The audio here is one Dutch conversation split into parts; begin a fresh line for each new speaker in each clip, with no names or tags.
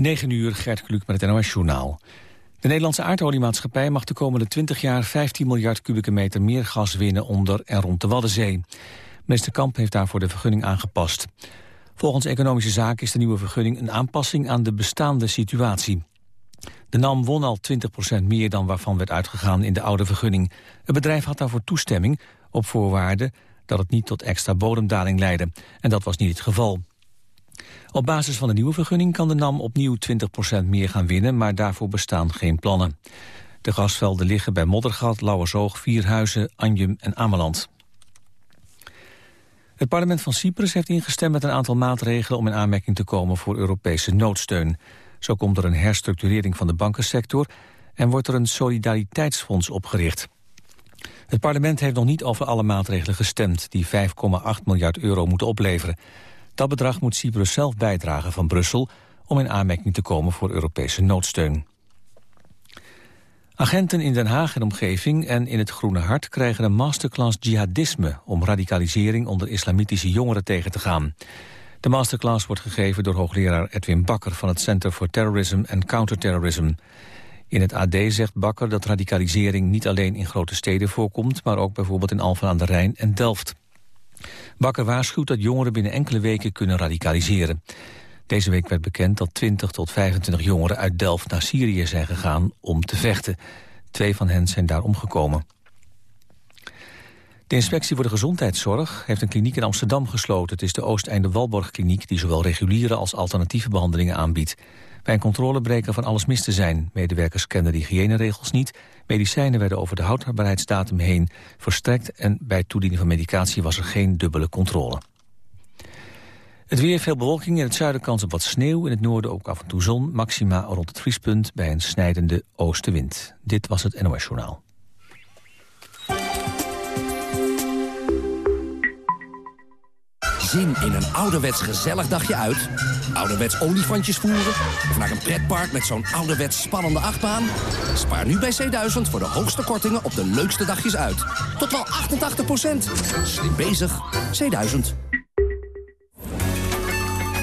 9 uur, Gert Kluk met het NOS-journaal. De Nederlandse aardoliemaatschappij mag de komende 20 jaar 15 miljard kubieke meter meer gas winnen onder en rond de Waddenzee. Minister Kamp heeft daarvoor de vergunning aangepast. Volgens Economische Zaken is de nieuwe vergunning een aanpassing aan de bestaande situatie. De NAM won al 20% meer dan waarvan werd uitgegaan in de oude vergunning. Het bedrijf had daarvoor toestemming op voorwaarde dat het niet tot extra bodemdaling leidde. En dat was niet het geval. Op basis van de nieuwe vergunning kan de NAM opnieuw 20% meer gaan winnen, maar daarvoor bestaan geen plannen. De gasvelden liggen bij Moddergat, Lauwersoog, Vierhuizen, Anjum en Ameland. Het parlement van Cyprus heeft ingestemd met een aantal maatregelen om in aanmerking te komen voor Europese noodsteun. Zo komt er een herstructurering van de bankensector en wordt er een solidariteitsfonds opgericht. Het parlement heeft nog niet over alle maatregelen gestemd die 5,8 miljard euro moeten opleveren. Dat bedrag moet Cyprus zelf bijdragen van Brussel om in aanmerking te komen voor Europese noodsteun. Agenten in Den Haag en omgeving en in het Groene Hart krijgen een masterclass jihadisme om radicalisering onder islamitische jongeren tegen te gaan. De masterclass wordt gegeven door hoogleraar Edwin Bakker van het Center for Terrorism and Counterterrorism. In het AD zegt Bakker dat radicalisering niet alleen in grote steden voorkomt, maar ook bijvoorbeeld in Alphen aan de Rijn en Delft. Bakker waarschuwt dat jongeren binnen enkele weken kunnen radicaliseren. Deze week werd bekend dat 20 tot 25 jongeren uit Delft naar Syrië zijn gegaan om te vechten. Twee van hen zijn daar omgekomen. De inspectie voor de gezondheidszorg heeft een kliniek in Amsterdam gesloten. Het is de Oosteinde Walborg kliniek die zowel reguliere als alternatieve behandelingen aanbiedt. Bij een controle van alles mis te zijn. Medewerkers kenden de hygiëneregels niet. Medicijnen werden over de houdbaarheidsdatum heen verstrekt... en bij toediening van medicatie was er geen dubbele controle. Het weer, veel bewolking. In het zuiden kans op wat sneeuw. In het noorden ook af en toe zon. Maxima rond het vriespunt bij een snijdende oostenwind. Dit was het NOS Journaal.
Zin in een ouderwets gezellig dagje uit? Ouderwets olifantjes voeren? Of naar een pretpark met zo'n ouderwets spannende achtbaan? Spaar nu bij C1000 voor de hoogste kortingen op de leukste dagjes uit. Tot wel 88%. Slim bezig. C1000.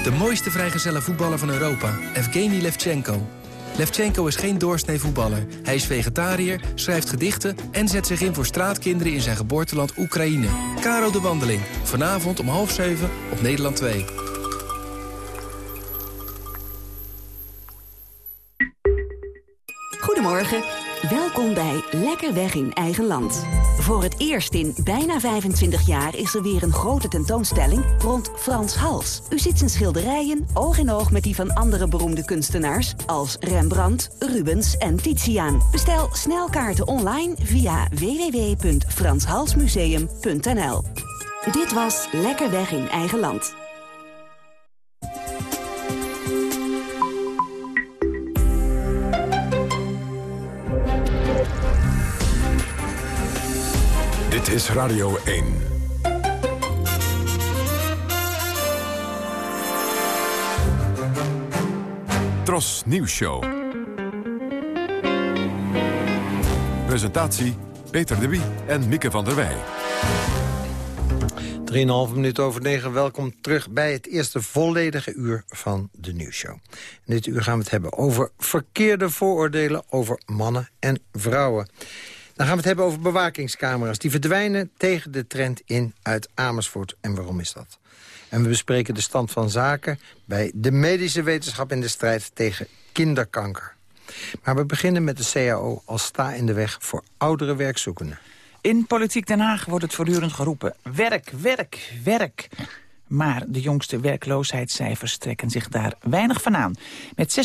De mooiste vrijgezelle voetballer van Europa, Evgeny Levchenko. Levchenko is geen doorsnee voetballer. Hij is vegetariër, schrijft gedichten en zet zich in voor straatkinderen in zijn geboorteland Oekraïne. Caro de Wandeling, vanavond om half zeven op Nederland 2.
Goedemorgen, welkom bij Lekker Weg in Eigen Land. Voor het eerst in bijna 25 jaar is er weer een grote tentoonstelling rond Frans Hals. U ziet zijn schilderijen oog in oog met die van andere beroemde kunstenaars... als Rembrandt, Rubens en Titiaan. Bestel snel kaarten online via www.franshalsmuseum.nl. Dit was Lekker Weg in Eigen Land.
Is Radio 1. Tros Nieuws Show. Presentatie Peter de Wie en Mieke van der Wij.
3,5 minuten over 9. Welkom terug bij het eerste volledige uur van de nieuwsshow. In dit uur gaan we het hebben over verkeerde vooroordelen over mannen en vrouwen. Dan gaan we het hebben over bewakingscamera's. Die verdwijnen tegen de trend in uit Amersfoort. En waarom is dat? En we bespreken de stand van zaken bij de medische wetenschap... in de strijd tegen kinderkanker. Maar we beginnen met de CAO als sta in de weg voor oudere werkzoekenden.
In Politiek Den Haag wordt het voortdurend geroepen. Werk, werk, werk. Maar de jongste werkloosheidscijfers trekken zich daar weinig van aan. Met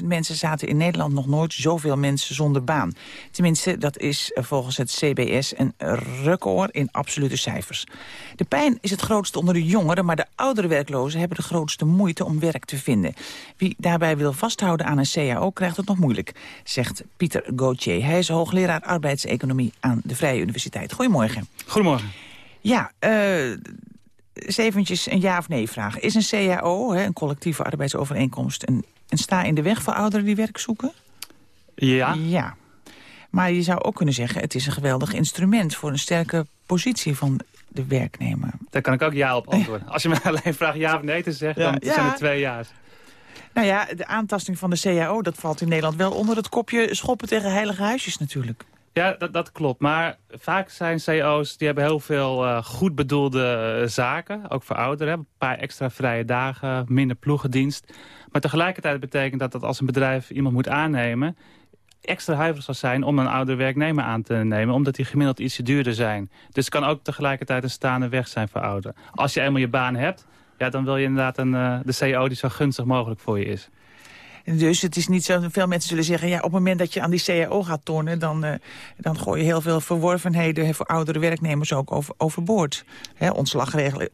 613.000 mensen zaten in Nederland nog nooit zoveel mensen zonder baan. Tenminste, dat is volgens het CBS een record in absolute cijfers. De pijn is het grootste onder de jongeren, maar de oudere werklozen hebben de grootste moeite om werk te vinden. Wie daarbij wil vasthouden aan een CAO krijgt het nog moeilijk, zegt Pieter Gauthier. Hij is hoogleraar arbeidseconomie aan de Vrije Universiteit. Goedemorgen.
Goedemorgen.
Ja, uh, eens eventjes een ja of nee vragen. Is een CAO, hè, een collectieve arbeidsovereenkomst... Een, een sta in de weg voor ouderen die werk zoeken?
Ja.
Ja. Maar je zou ook kunnen zeggen... het is een geweldig instrument voor een sterke positie van de werknemer.
Daar kan ik ook ja op antwoorden. Als je me alleen vraagt ja of nee te zeggen, dan zijn het twee ja's.
Nou ja, de aantasting van de CAO, dat valt in Nederland wel onder het kopje schoppen tegen heilige huisjes natuurlijk.
Ja, dat, dat klopt. Maar vaak zijn CO's die hebben heel veel uh, goed bedoelde uh, zaken. Ook voor ouderen. Een paar extra vrije dagen, minder ploegendienst. Maar tegelijkertijd betekent dat dat als een bedrijf iemand moet aannemen... extra huiverig zal zijn om een oudere werknemer aan te nemen... omdat die gemiddeld ietsje duurder zijn. Dus het kan ook tegelijkertijd een staande weg zijn voor ouderen. Als je eenmaal je baan hebt, ja, dan wil je inderdaad een, uh, de CO die zo gunstig mogelijk voor je is.
Dus het is niet zo, veel mensen zullen zeggen... ja, op het moment dat je aan die CAO gaat tornen... dan, uh, dan gooi je heel veel verworvenheden voor oudere werknemers ook over, overboord. He,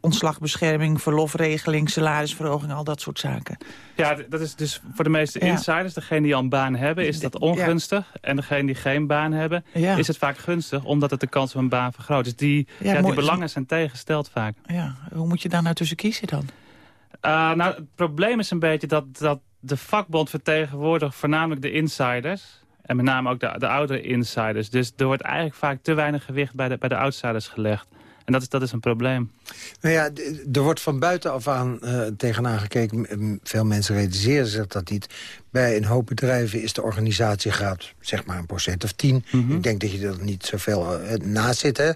ontslagbescherming, verlofregeling, salarisverhoging, al dat soort zaken.
Ja, dat is dus voor de meeste insiders, degene die al een baan hebben... is dat ongunstig. Ja. En degene die geen baan hebben, ja. is het vaak gunstig... omdat het de kans op een baan vergroot. Dus die, ja, die belangen zijn tegengesteld vaak.
Ja, hoe moet je daar nou tussen kiezen dan?
Uh, nou, het probleem is een beetje dat, dat de vakbond vertegenwoordigt voornamelijk de insiders. En met name ook de, de oudere insiders. Dus er wordt eigenlijk vaak te weinig gewicht bij de, bij de outsiders gelegd. En dat is, dat is een probleem.
Nou ja, er wordt van buitenaf aan uh, tegenaan gekeken. Veel mensen realiseren zich dat niet. Bij een hoop bedrijven is de organisatiegraad zeg maar een procent of tien. Mm -hmm. Ik denk dat je er niet zoveel uh, naast zit. Hè?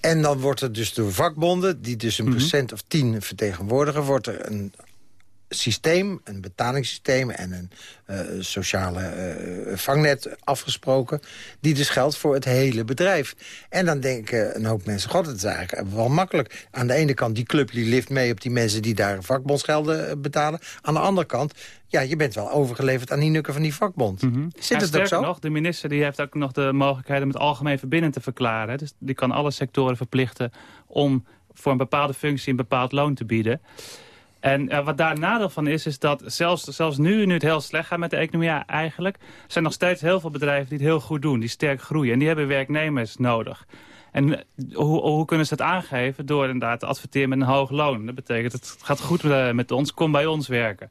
En dan wordt er dus door vakbonden, die dus een mm -hmm. procent of tien vertegenwoordigen... wordt er een systeem, een betalingssysteem en een uh, sociale uh, vangnet afgesproken... die dus geldt voor het hele bedrijf. En dan denken een hoop mensen, god, het is eigenlijk wel makkelijk. Aan de ene kant, die club die lift mee op die mensen die daar vakbondsgelden betalen. Aan de andere kant, ja, je bent wel overgeleverd aan die nukken van die vakbond. Mm -hmm. Zit het ook zo?
nog, de minister die heeft ook nog de mogelijkheid om het algemeen verbindend te verklaren. Dus die kan alle sectoren verplichten om voor een bepaalde functie een bepaald loon te bieden. En uh, wat daar nadeel van is, is dat zelfs, zelfs nu, nu het heel slecht gaat met de economie eigenlijk... zijn nog steeds heel veel bedrijven die het heel goed doen, die sterk groeien. En die hebben werknemers nodig. En uh, hoe, hoe, kunnen ze dat aangeven? Door inderdaad te adverteren met een hoog loon. Dat betekent, het gaat goed uh, met ons, kom bij ons werken.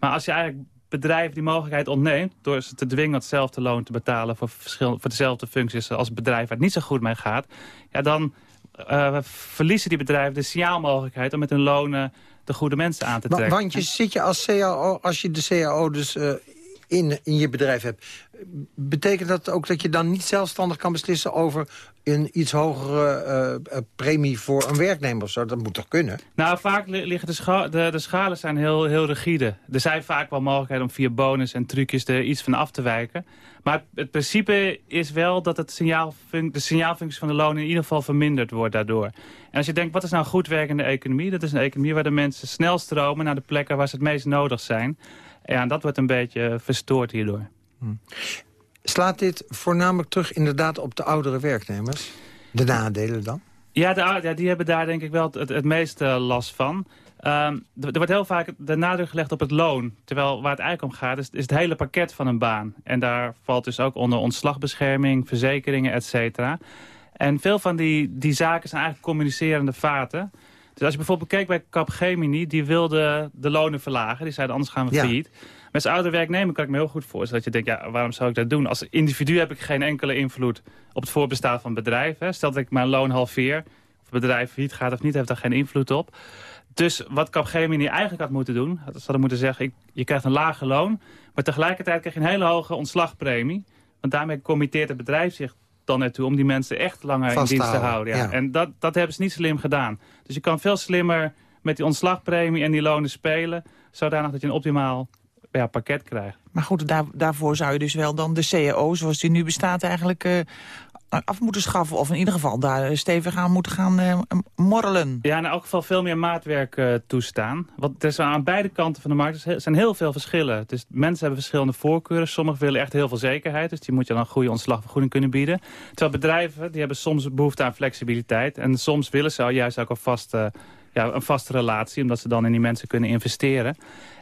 Maar als je eigenlijk bedrijven die mogelijkheid ontneemt... door ze te dwingen hetzelfde loon te betalen voor, voor dezelfde functies... als het bedrijf waar het niet zo goed mee gaat... Ja, dan verliezen die bedrijven de signaalmogelijkheid om met hun lonen de goede mensen aan te trekken.
Want je zit je als CAO, als je de CAO dus uh, in, in je bedrijf hebt... betekent dat ook dat je dan niet zelfstandig kan beslissen over een iets hogere uh, premie voor een werknemer of zo? Dat moet toch kunnen?
Nou, vaak liggen de, de, schalen zijn heel, heel rigide. Er zijn vaak wel mogelijkheden om via bonus en trucjes er iets van af te wijken. Maar het principe is wel dat het de signaalfunctie van de loon in ieder geval verminderd wordt daardoor. En als je denkt, wat is nou goed werkende economie? Dat is een economie waar de mensen snel stromen naar de plekken waar ze het meest nodig zijn. Ja, en dat wordt een beetje verstoord hierdoor.
Hmm. Slaat dit voornamelijk terug inderdaad op de oudere werknemers? De nadelen dan?
Ja, de, ja die hebben daar denk ik wel het, het meeste last van. Um, er wordt heel vaak de nadruk gelegd op het loon. Terwijl waar het eigenlijk om gaat is, is, het hele pakket van een baan. En daar valt dus ook onder ontslagbescherming, verzekeringen, et cetera. En veel van die, die zaken zijn eigenlijk communicerende vaten. Dus als je bijvoorbeeld keek bij Capgemini, die wilde de lonen verlagen. Die zeiden anders gaan we ja. failliet. Met zijn oude werknemer kan ik me heel goed voorstellen dat je denkt, ja, waarom zou ik dat doen? Als individu heb ik geen enkele invloed op het voorbestaan van het bedrijf. Hè. Stel dat ik mijn loon halveer, of het bedrijf failliet gaat of niet, heeft daar geen invloed op. Dus wat Capgemini eigenlijk had moeten doen, dat hadden moeten zeggen, ik, je krijgt een lage loon, maar tegelijkertijd krijg je een hele hoge ontslagpremie. Want daarmee committeert het bedrijf zich dan naartoe om die mensen echt langer Vast in dienst te houden. Ja. ja. En dat, dat hebben ze niet slim gedaan. Dus je kan veel slimmer met die ontslagpremie en die lonen spelen, zodanig dat je een optimaal ja, pakket krijgt.
Maar goed, daar, daarvoor zou je dus wel dan de CAO, zoals die nu bestaat, eigenlijk uh, af moeten schaffen. Of in ieder geval daar stevig aan moeten gaan uh, morrelen.
Ja, in elk geval veel meer maatwerk uh, toestaan. Want er zijn aan beide kanten van de markt er zijn heel veel verschillen. Dus mensen hebben verschillende voorkeuren. Sommigen willen echt heel veel zekerheid. Dus die moet je dan een goede ontslagvergoeding kunnen bieden. Terwijl bedrijven, die hebben soms behoefte aan flexibiliteit. En soms willen ze juist ook een vaste, ja, een vaste relatie. Omdat ze dan in die mensen kunnen investeren.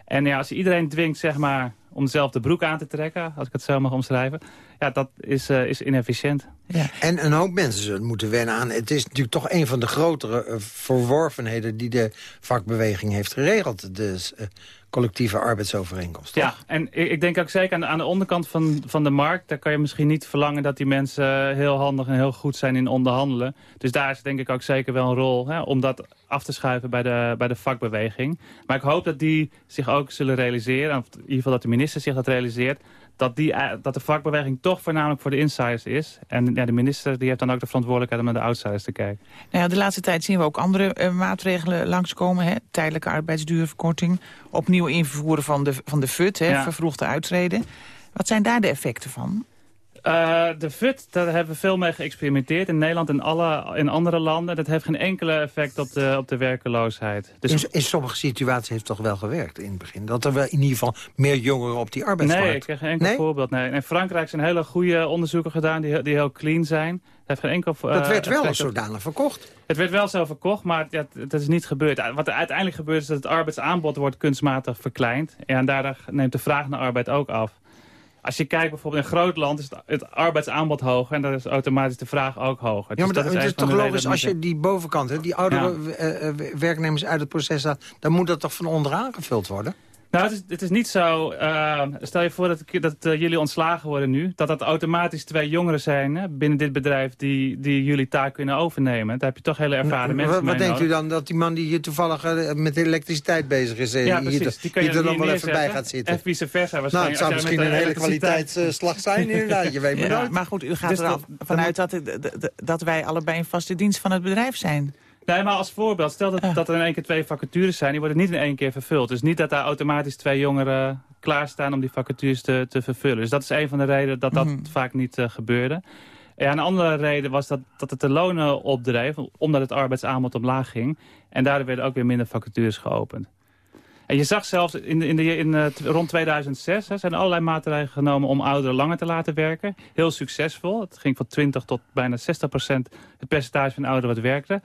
En ja, als je iedereen dwingt zeg maar, om dezelfde broek aan te trekken... als ik het zo mag omschrijven... ja, dat is, uh, is inefficiënt.
Ja.
En een hoop mensen zullen moeten wennen aan... het is natuurlijk toch een van de grotere eh, verworvenheden... die de vakbeweging heeft geregeld. De eh, collectieve arbeidsovereenkomst.
Ja, en ik, ik denk ook zeker aan de, aan de onderkant van, van de markt... daar kan je misschien niet verlangen dat die mensen heel handig en heel goed zijn in onderhandelen. Dus daar is denk ik ook zeker wel een rol hè, om dat af te schuiven bij de, bij de vakbeweging. Maar ik hoop dat die zich ook zullen realiseren, of in ieder geval dat de minister zich dat realiseert... Dat, die, eh, dat de vakbeweging toch voornamelijk voor de insiders is. En ja, de minister die heeft dan ook de verantwoordelijkheid om naar de outsiders te kijken.
Nou ja, de laatste tijd zien we ook andere eh, maatregelen langskomen. Hè? Tijdelijke arbeidsduurverkorting. Opnieuw invoeren van de, van de FUT, hè?
Ja.
vervroegde uittreden. Wat zijn daar de effecten van?
Eh, de FUT, daar hebben we veel mee geëxperimenteerd in Nederland en alle, in andere landen. Dat heeft geen enkele effect op de, op de werkeloosheid. Dus
in, in sommige situaties heeft het toch wel gewerkt in het begin? Dat er wel in ieder geval meer jongeren op die arbeidsmarkt...
Nee, ik heb geen enkel
Nee?
voorbeeld. Nee. In Frankrijk zijn hele goede onderzoeken gedaan die, die heel clean zijn. Het heeft geen enkel eh,
Dat werd wel als zodanig verkocht.
Het werd wel zo verkocht, maar ja, dat is niet gebeurd. Wat er uiteindelijk gebeurt is dat het arbeidsaanbod wordt kunstmatig verkleind. En daardoor neemt de vraag naar arbeid ook af. Als je kijkt bijvoorbeeld in een groot land is het, het arbeidsaanbod hoger... en dan is automatisch de vraag ook hoger.
Ja,
Dus
maar
dat
dat,
is
het is toch logisch als je die bovenkant, hè, die oudere eh, eh, werknemers uit het proces dan moet dat toch van onderaan gevuld worden?
Nou, het is, het is niet zo... eh, stel je voor dat, dat eh, jullie ontslagen worden nu... dat dat automatisch twee jongeren zijn hè, binnen dit bedrijf... Die, die jullie taak kunnen overnemen. Daar heb je toch hele ervaren mensen
wat
mee
wat denkt u dan dat die man die hier toevallig eh, met elektriciteit bezig is... eh,
Ja,
hier,
precies. Die kan je
hier er dan wel even bij gaat zitten?
En vice versa
Nou, het zou misschien een hele kwaliteitsslag zijn inderdaad. Je weet maar
Ja,
nooit.
maar goed, u gaat
Dus
er al
dat-
vanuit dat, het- d- d- dat wij allebei een vaste dienst van het bedrijf zijn.
Nee, maar als voorbeeld, stel dat, dat er in één keer twee vacatures zijn... die worden niet in één keer vervuld. Dus niet dat daar automatisch twee jongeren klaarstaan om die vacatures te, te vervullen. Dus dat is een van de redenen dat dat
Mhm.
vaak niet eh, gebeurde. Ja, een andere reden was dat, dat het de lonen opdreef... omdat het arbeidsaanbod omlaag ging. En daardoor werden ook weer minder vacatures geopend. En je zag zelfs in, in de, in, eh, rond 2006 hè, zijn er allerlei maatregelen genomen om ouderen langer te laten werken. Heel succesvol. Het ging van 20 tot bijna 60 procent het percentage van ouderen wat werkte.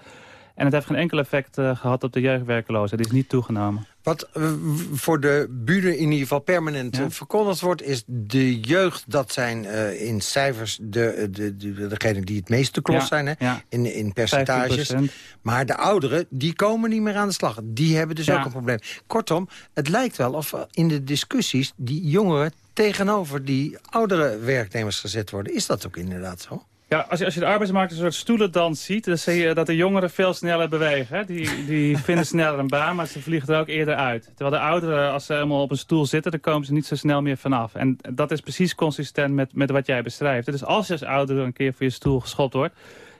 En het heeft geen enkel effect eh, gehad op de jeugdwerkeloosheid. Die is niet toegenomen.
Wat eh, voor de buren in ieder geval permanent
Ja.
eh, verkondigd wordt... is de jeugd, dat zijn in cijfers de, de, de, degenen die het meeste klos
Ja,
zijn... Hè?
ja.
In, in percentages.
15%.
Maar de ouderen, die komen niet meer aan de slag. Die hebben dus ook een probleem. Kortom, het lijkt wel of in de discussies... die jongeren tegenover die oudere werknemers gezet worden. Is dat ook inderdaad zo?
Ja, als je, als je de arbeidsmarkt een soort stoelendans ziet... dan zie je dat de jongeren veel sneller bewegen. Hè? Die, die vinden sneller een baan, maar ze vliegen er ook eerder uit. Terwijl de ouderen, als ze helemaal op een stoel zitten... dan komen ze niet zo snel meer vanaf. En dat is precies consistent met, met wat jij beschrijft. Dus als je als ouder een keer voor je stoel geschopt wordt...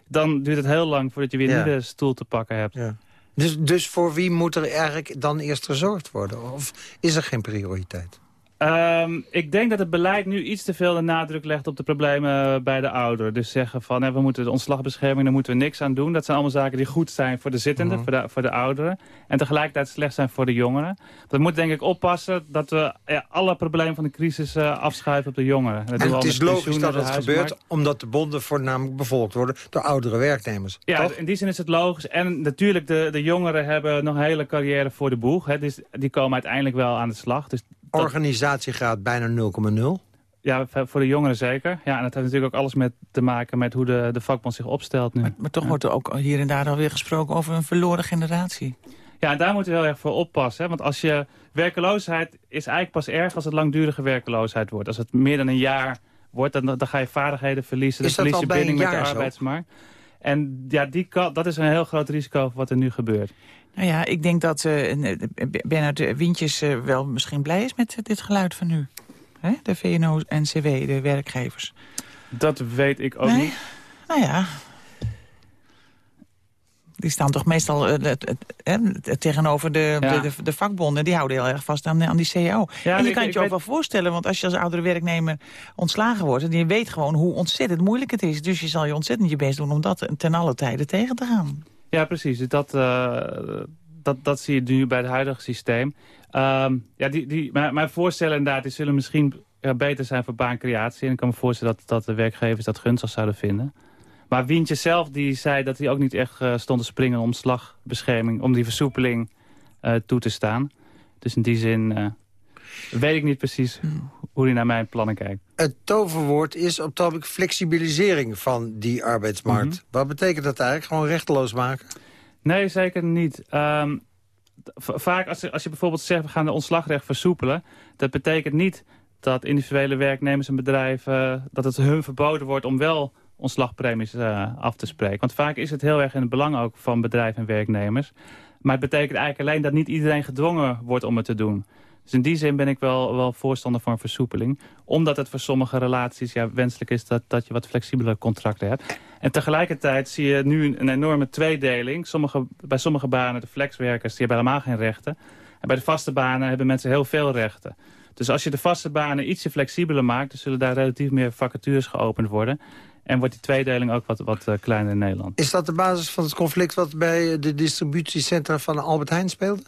dan duurt het heel lang voordat je weer
Ja.
een nieuwe stoel te pakken hebt.
Ja. Dus, dus voor wie moet er eigenlijk dan eerst gezorgd worden? Of is er geen prioriteit?
Ehm, ik denk dat het beleid nu iets te veel de nadruk legt op de problemen bij de ouderen. Dus zeggen van hè, we moeten de ontslagbescherming, daar moeten we niks aan doen. Dat zijn allemaal zaken die goed zijn voor de zittenden,
Mhm.
voor, de, voor de ouderen. En tegelijkertijd slecht zijn voor de jongeren. We moeten denk ik oppassen dat we ja, alle problemen van de crisis eh, afschuiven op de jongeren. Dat
En het is logisch dat het gebeurt... omdat de bonden voornamelijk bevolkt worden door oudere werknemers.
Ja,
toch?
in die zin is het logisch. En natuurlijk, de, de jongeren hebben nog een hele carrière voor de boeg. Hè. Dus die komen uiteindelijk wel aan de slag. Dus
Organisatiegraad bijna 0,0.
Ja, voor de jongeren zeker. Ja, en dat heeft natuurlijk ook alles met te maken met hoe de, de vakbond zich opstelt nu.
Maar, maar toch
Ja.
wordt er ook hier en daar alweer gesproken over een verloren generatie.
Ja, en daar moeten we heel erg voor oppassen. Hè? Want als je werkeloosheid is eigenlijk pas erg als het langdurige werkeloosheid wordt. Als het meer dan een jaar wordt, dan, dan ga je vaardigheden verliezen.
Is
Dan
dat
verlies
al
je
bij een
binding met de
jaar zo?
En ja, die dat is een heel groot risico wat er nu gebeurt.
Nou ja, ik denk dat eh, Bernard Wientjes eh, wel misschien blij is met dit geluid van nu. Hè? De VNO-NCW, de werkgevers.
Dat weet ik ook
nee?
niet.
Nou ja. Die staan toch meestal eh, het- het- tegenover de,
Ja.
de, de, de vakbonden. Die houden heel erg vast aan, aan die CAO.
Ja,
en je
ik-
kan het je ook
weet-
wel voorstellen. Want als je als oudere werknemer ontslagen wordt... en je weet gewoon hoe ontzettend moeilijk het is. Dus je zal je ontzettend je best doen om dat ten alle tijde tegen te gaan.
Ja, precies. Dus dat, eh, dat, dat zie je nu bij het huidige systeem. Ehm, ja, die, die, mijn, mijn voorstellen inderdaad, die zullen misschien beter zijn voor baancreatie. En ik kan me voorstellen dat, dat de werkgevers dat gunstig zouden vinden. Maar Wientje zelf die zei dat hij ook niet echt eh, stond te springen om ontslagbescherming, om die versoepeling eh, toe te staan. Dus in die zin... eh, weet ik niet precies hoe hij naar mijn plannen kijkt.
Het toverwoord is op topic flexibilisering van die arbeidsmarkt.
Mhm.
Wat betekent dat eigenlijk? Gewoon rechteloos maken?
Nee, zeker niet. Ehm, vaak als, je- als je bijvoorbeeld zegt, we gaan de ontslagrecht versoepelen... dat betekent niet dat individuele werknemers en bedrijven... dat het hun verboden wordt om wel ontslagpremies eh, af te spreken. Want vaak is het heel erg in het belang ook van bedrijven en werknemers. Maar het betekent eigenlijk alleen dat niet iedereen gedwongen wordt om het te doen. Dus in die zin ben ik wel, wel voorstander voor een versoepeling. Omdat het voor sommige relaties ja, wenselijk is dat, dat je wat flexibele contracten hebt. En tegelijkertijd zie je nu een, een enorme tweedeling. Sommige, bij sommige banen, de flexwerkers, die hebben helemaal geen rechten. En bij de vaste banen hebben mensen heel veel rechten. Dus als je de vaste banen ietsje flexibeler maakt... dan zullen daar relatief meer vacatures geopend worden. En wordt die tweedeling ook wat, wat eh, kleiner in Nederland.
Is dat de basis van het conflict wat bij de distributiecentra van Albert Heijn speelde?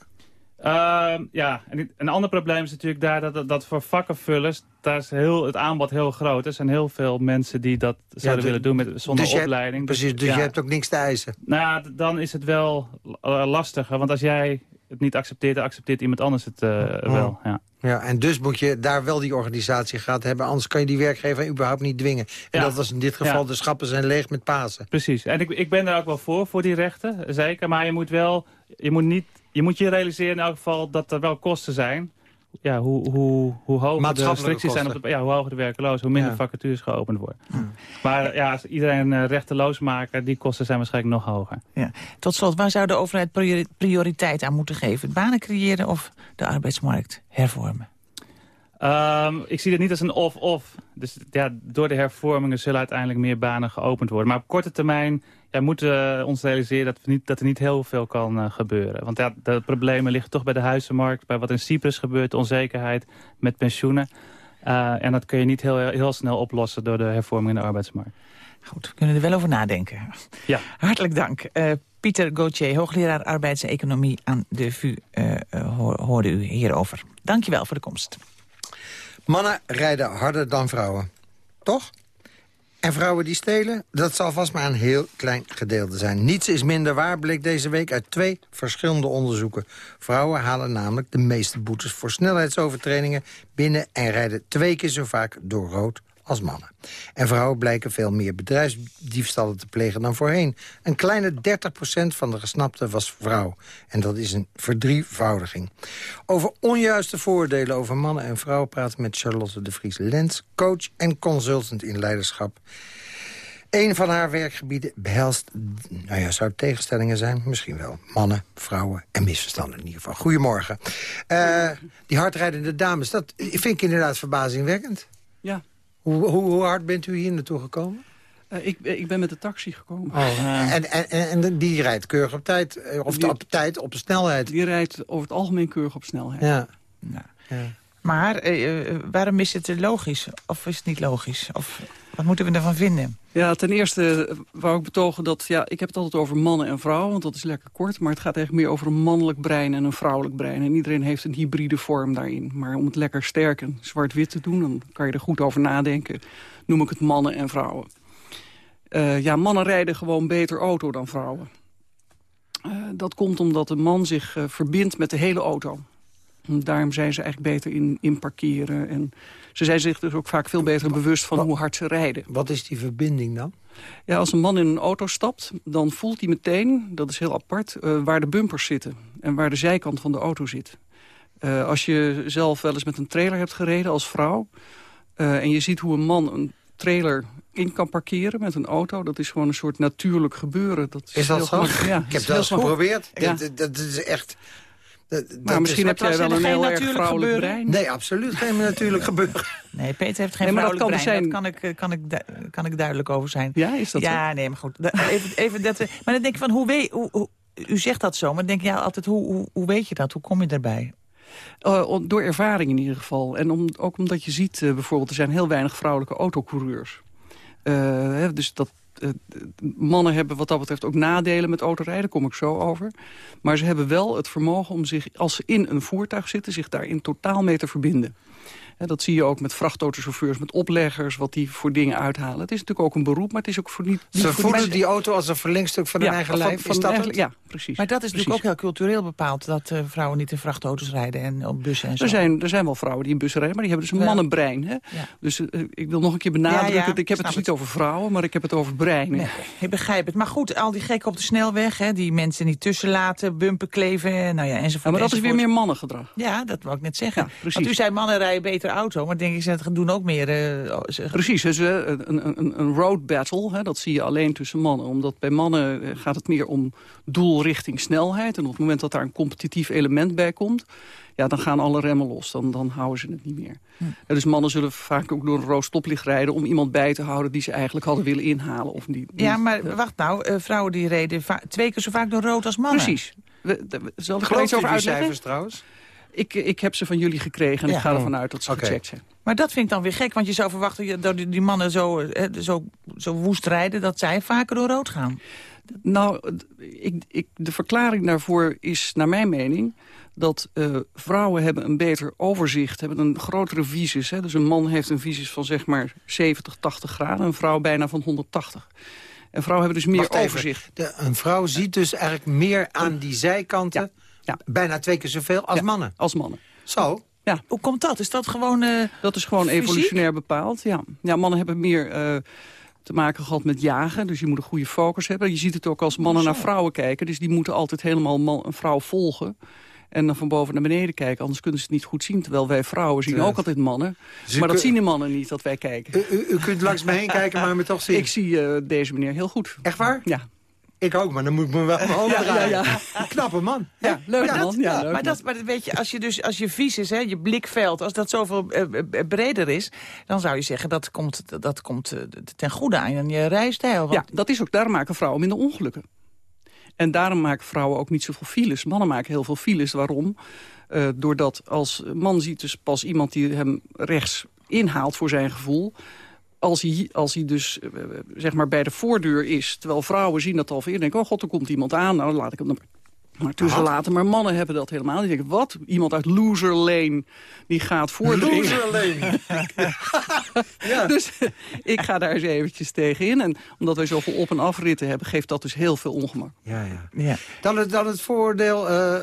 Ehm, ja, en een ander probleem is natuurlijk daar dat, dat, voor vakkenvullers... daar is heel, het aanbod heel groot. Er zijn heel veel mensen die dat zouden
de-
willen doen met, zonder
dus hebt-
opleiding.
precies, dus
ja.
je hebt ook niks te eisen.
Nou ja, dan is het wel eh, lastiger. Want als jij het niet accepteert, dan accepteert iemand anders het eh, wel. Ja.
Ja, en dus moet je daar wel die organisatie gehad hebben. Anders kan je die werkgever überhaupt niet dwingen. En
Ja.
dat was in dit geval,
Ja.
de schappen zijn leeg met Pasen.
Precies. En ik, ik ben daar ook wel voor, voor die rechten. Zeker. Maar je moet wel, je moet niet, je moet je realiseren in elk geval dat er wel kosten zijn. Ja, hoe, hoe, hoe hoger de restricties zijn, op de, ja, hoe hoger de werkeloos, hoe minder
Ja.
vacatures geopend worden. Maar ja, als iedereen eh, rechteloos maken, die kosten zijn waarschijnlijk nog hoger.
Ja. Tot slot, waar zou de overheid priori- prioriteit aan moeten geven? Banen creëren of de arbeidsmarkt hervormen?
Ehm, ik zie het niet als een of-of. Dus ja, door de hervormingen zullen uiteindelijk meer banen geopend worden. Maar op korte termijn ja, moeten we ons realiseren dat, we niet, dat er niet heel veel kan eh, gebeuren. Want ja, de problemen liggen toch bij de huizenmarkt, bij wat in Cyprus gebeurt, de onzekerheid met pensioenen. Eh, en dat kun je niet heel, heel snel oplossen door de hervorming in de arbeidsmarkt.
Goed, we kunnen er wel over nadenken.
Ja.
Hartelijk dank. Eh, Pieter Gauthier, hoogleraar arbeids- en economie aan de VU, eh, eh, hoor- hoorde u hierover. Dank je wel voor de komst.
Mannen rijden harder dan vrouwen. Toch? En vrouwen die stelen, dat zal vast maar een heel klein gedeelte zijn. Niets is minder waar, bleek deze week uit twee verschillende onderzoeken. Vrouwen halen namelijk de meeste boetes voor snelheidsovertredingen binnen... en rijden twee keer zo vaak door rood als mannen. En vrouwen blijken veel meer bedrijfsdiefstallen te plegen dan voorheen. Een kleine 30% van de gesnapten was vrouw. En dat is een verdrievoudiging. Over onjuiste vooroordelen over mannen en vrouwen... praten met Charlotte de Vries-Lens, coach en consultant in leiderschap. Een van haar werkgebieden behelst, nou ja, zou tegenstellingen zijn? Misschien wel. Mannen, vrouwen en misverstanden in ieder geval. Goedemorgen. Eh, die hardrijdende dames, dat vind ik inderdaad verbazingwekkend.
Ja,
Hoe, hoe, hoe hard bent u hier naartoe gekomen?
eh, ik, ik ben met de taxi gekomen.
Oh, en, en, en, en die rijdt keurig op tijd, eh, of
Die-
op tijd, op de snelheid.
Die rijdt over het algemeen keurig op snelheid.
Ja.
Nou.
ja.
Maar eh, eh, waarom is het logisch? Of is het niet logisch? Of wat moeten we ervan vinden?
Ja, ten eerste wou ik betogen dat... Ja, ik heb het altijd over mannen en vrouwen, want dat is lekker kort. Maar het gaat eigenlijk meer over een mannelijk brein en een vrouwelijk brein. En iedereen heeft een hybride vorm daarin. Maar om het lekker sterk en zwart-wit te doen... dan kan je er goed over nadenken. Noem ik het mannen en vrouwen. Eh, ja, mannen rijden gewoon beter auto dan vrouwen. Eh, dat komt omdat een man zich eh, verbindt met de hele auto. Daarom zijn ze eigenlijk beter in, in parkeren. En ze zijn zich dus ook vaak veel beter bewust van hoe hard ze rijden.
Wat is die verbinding dan?
Ja, als een man in een auto stapt, dan voelt hij meteen, dat is heel apart, eh, waar de bumpers zitten. En waar de zijkant van de auto zit. Eh, als je zelf wel eens met een trailer hebt gereden als vrouw... eh, en je ziet hoe een man een trailer in kan parkeren met een auto... dat is gewoon een soort natuurlijk gebeuren. Dat is,
Is dat zo?
Ja,
ik
dat
heb wel eens geprobeerd.
Ja.
Dat, dat, dat is echt... Dat, dat
Maar misschien
is-
heb jij wel een heel erg vrouwelijk
gebeuren?
brein.
Nee, absoluut geen natuurlijk gebeuren.
Nee, Peter heeft geen
Nee, dat
vrouwelijk
kan
brein.
zijn-
Daar kan ik, eh, kan, ik, kan ik duidelijk over zijn.
Ja, is dat zo?
ja, nee, maar goed. Even, even dat, we- maar dan denk ik van, hoe weet... Hoe, hoe, u zegt dat zo, maar dan denk je ja, altijd, hoe, hoe, hoe weet je dat? Hoe kom je daarbij?
Eh, on- door ervaring in ieder geval. En om, ook omdat je ziet, eh, bijvoorbeeld, er zijn heel weinig vrouwelijke autocoureurs. Eh, hè, dus dat, eh, mannen hebben wat dat betreft ook nadelen met autorijden, kom ik zo over. Maar ze hebben wel het vermogen om zich, als ze in een voertuig zitten, zich daarin totaal mee te verbinden. Dat zie je ook met vrachtautochauffeurs, met opleggers... wat die voor dingen uithalen. Het is natuurlijk ook een beroep, maar het is ook voor niet...
Ze
voor
voelen
die-
die auto als een verlengstuk van hun eigen
van-
lijf.
van
Is dat
eigen-
het?
Ja, precies.
Maar dat is
Precies.
natuurlijk ook heel cultureel bepaald... dat eh, vrouwen niet in vrachtauto's rijden en op bussen en zo.
Er zijn, er zijn wel vrouwen die in bussen rijden, maar die hebben dus een
Ja.
mannenbrein. Hè?
Ja.
Dus eh, ik wil nog een keer benadrukken,
Ja, ja,
ik heb het dus niet
het.
over vrouwen, maar ik heb het over breinen.
Nee, ik begrijp het. Maar goed, al die gekken op de snelweg, hè, die mensen niet tussenlaten, bumpen kleven, nou ja, enzovoort.
Ja, maar dat is weer meer mannengedrag.
Ja, dat wou ik net zeggen.
Ja, precies.
Want u zei mannen rijden beter auto, maar denk ik, ze doen ook meer... ze-
Precies, dus, eh, een, een, een road battle, hè, dat zie je alleen tussen mannen. Omdat bij mannen eh, gaat het meer om doel richting snelheid. En op het moment dat daar een competitief element bij komt... ja, dan gaan alle remmen los, dan, dan houden ze het niet meer.
Hm.
Dus mannen zullen vaak ook door een rood stoplicht rijden... om iemand bij te houden die ze eigenlijk hadden willen inhalen. Of die, die-
Ja, maar wacht nou, eh, vrouwen die reden twee keer zo vaak door rood als mannen.
Precies. We, de- zal ik er iets over uitleggen?
cijfers trouwens?
Ik, ik heb ze van jullie gekregen en ik ga ervan uit dat ze
Oké.
gecheckt zijn.
Maar dat vind ik dan weer gek, want je zou verwachten dat die, mannen zo, eh, zo, zo woest rijden... dat zij vaker door rood gaan.
Nou, ik, ik, de verklaring daarvoor is, naar mijn mening... dat eh, vrouwen hebben een beter overzicht, hebben een grotere visus. Hè? Dus een man heeft een visus van zeg maar 70, 80 graden. Een vrouw bijna van 180. En vrouwen hebben dus meer
Wacht
overzicht.
De, een vrouw ziet dus eigenlijk meer aan die zijkanten...
Ja, ja.
bijna twee keer zoveel als
Ja,
mannen.
Als mannen.
Zo?
Hoe komt dat? Is dat gewoon... eh,
Dat is gewoon
Fysiek?
evolutionair bepaald. Ja. ja, mannen hebben meer eh, te maken gehad met jagen. Dus je moet een goede focus hebben. Je ziet het ook als mannen naar vrouwen kijken. Dus die moeten altijd helemaal man, een vrouw volgen. En dan van boven naar beneden kijken. Anders kunnen ze het niet goed zien. Terwijl wij vrouwen zien
Ja.
ook altijd mannen.
Ze
maar dat zien de mannen niet, dat wij kijken.
U, u, u kunt langs me heen kijken, maar me toch zien.
Ik zie eh, deze meneer heel goed.
Echt waar?
Ja,
Ik ook, maar dan moet ik me wel mijn hoofd
Ja, ja,
draaien.
ja.
Knappe man.
ja leuk
Maar,
man.
dat,
ja, leuk
maar, dat, maar dat weet je, als je dus als je visus, hè, je blikveld, als dat zoveel eh, eh, breder is, dan zou je zeggen dat komt, dat komt eh, ten goede aan je rijstijl. Want
Ja, dat is ook. Daarom maken vrouwen minder ongelukken. En daarom maken vrouwen ook niet zoveel files. Mannen maken heel veel files. Waarom? Eh, doordat als man ziet dus pas iemand die hem rechts inhaalt voor zijn gevoel... Als hij, als hij dus eh, zeg maar bij de voordeur is, terwijl vrouwen zien dat al veel... denken, oh god, er komt iemand aan, nou laat ik hem dan maar tussen laten. Maar mannen hebben dat helemaal niet. Die denken, wat? Iemand uit Loser Lane, die gaat voordringen.
Loser alleen. ja.
Dus ik ga daar eens eventjes tegen in. En omdat wij zoveel op- en afritten hebben, geeft dat dus heel veel ongemak.
Ja, ja.
ja.
Dan het, dan het voordeel eh,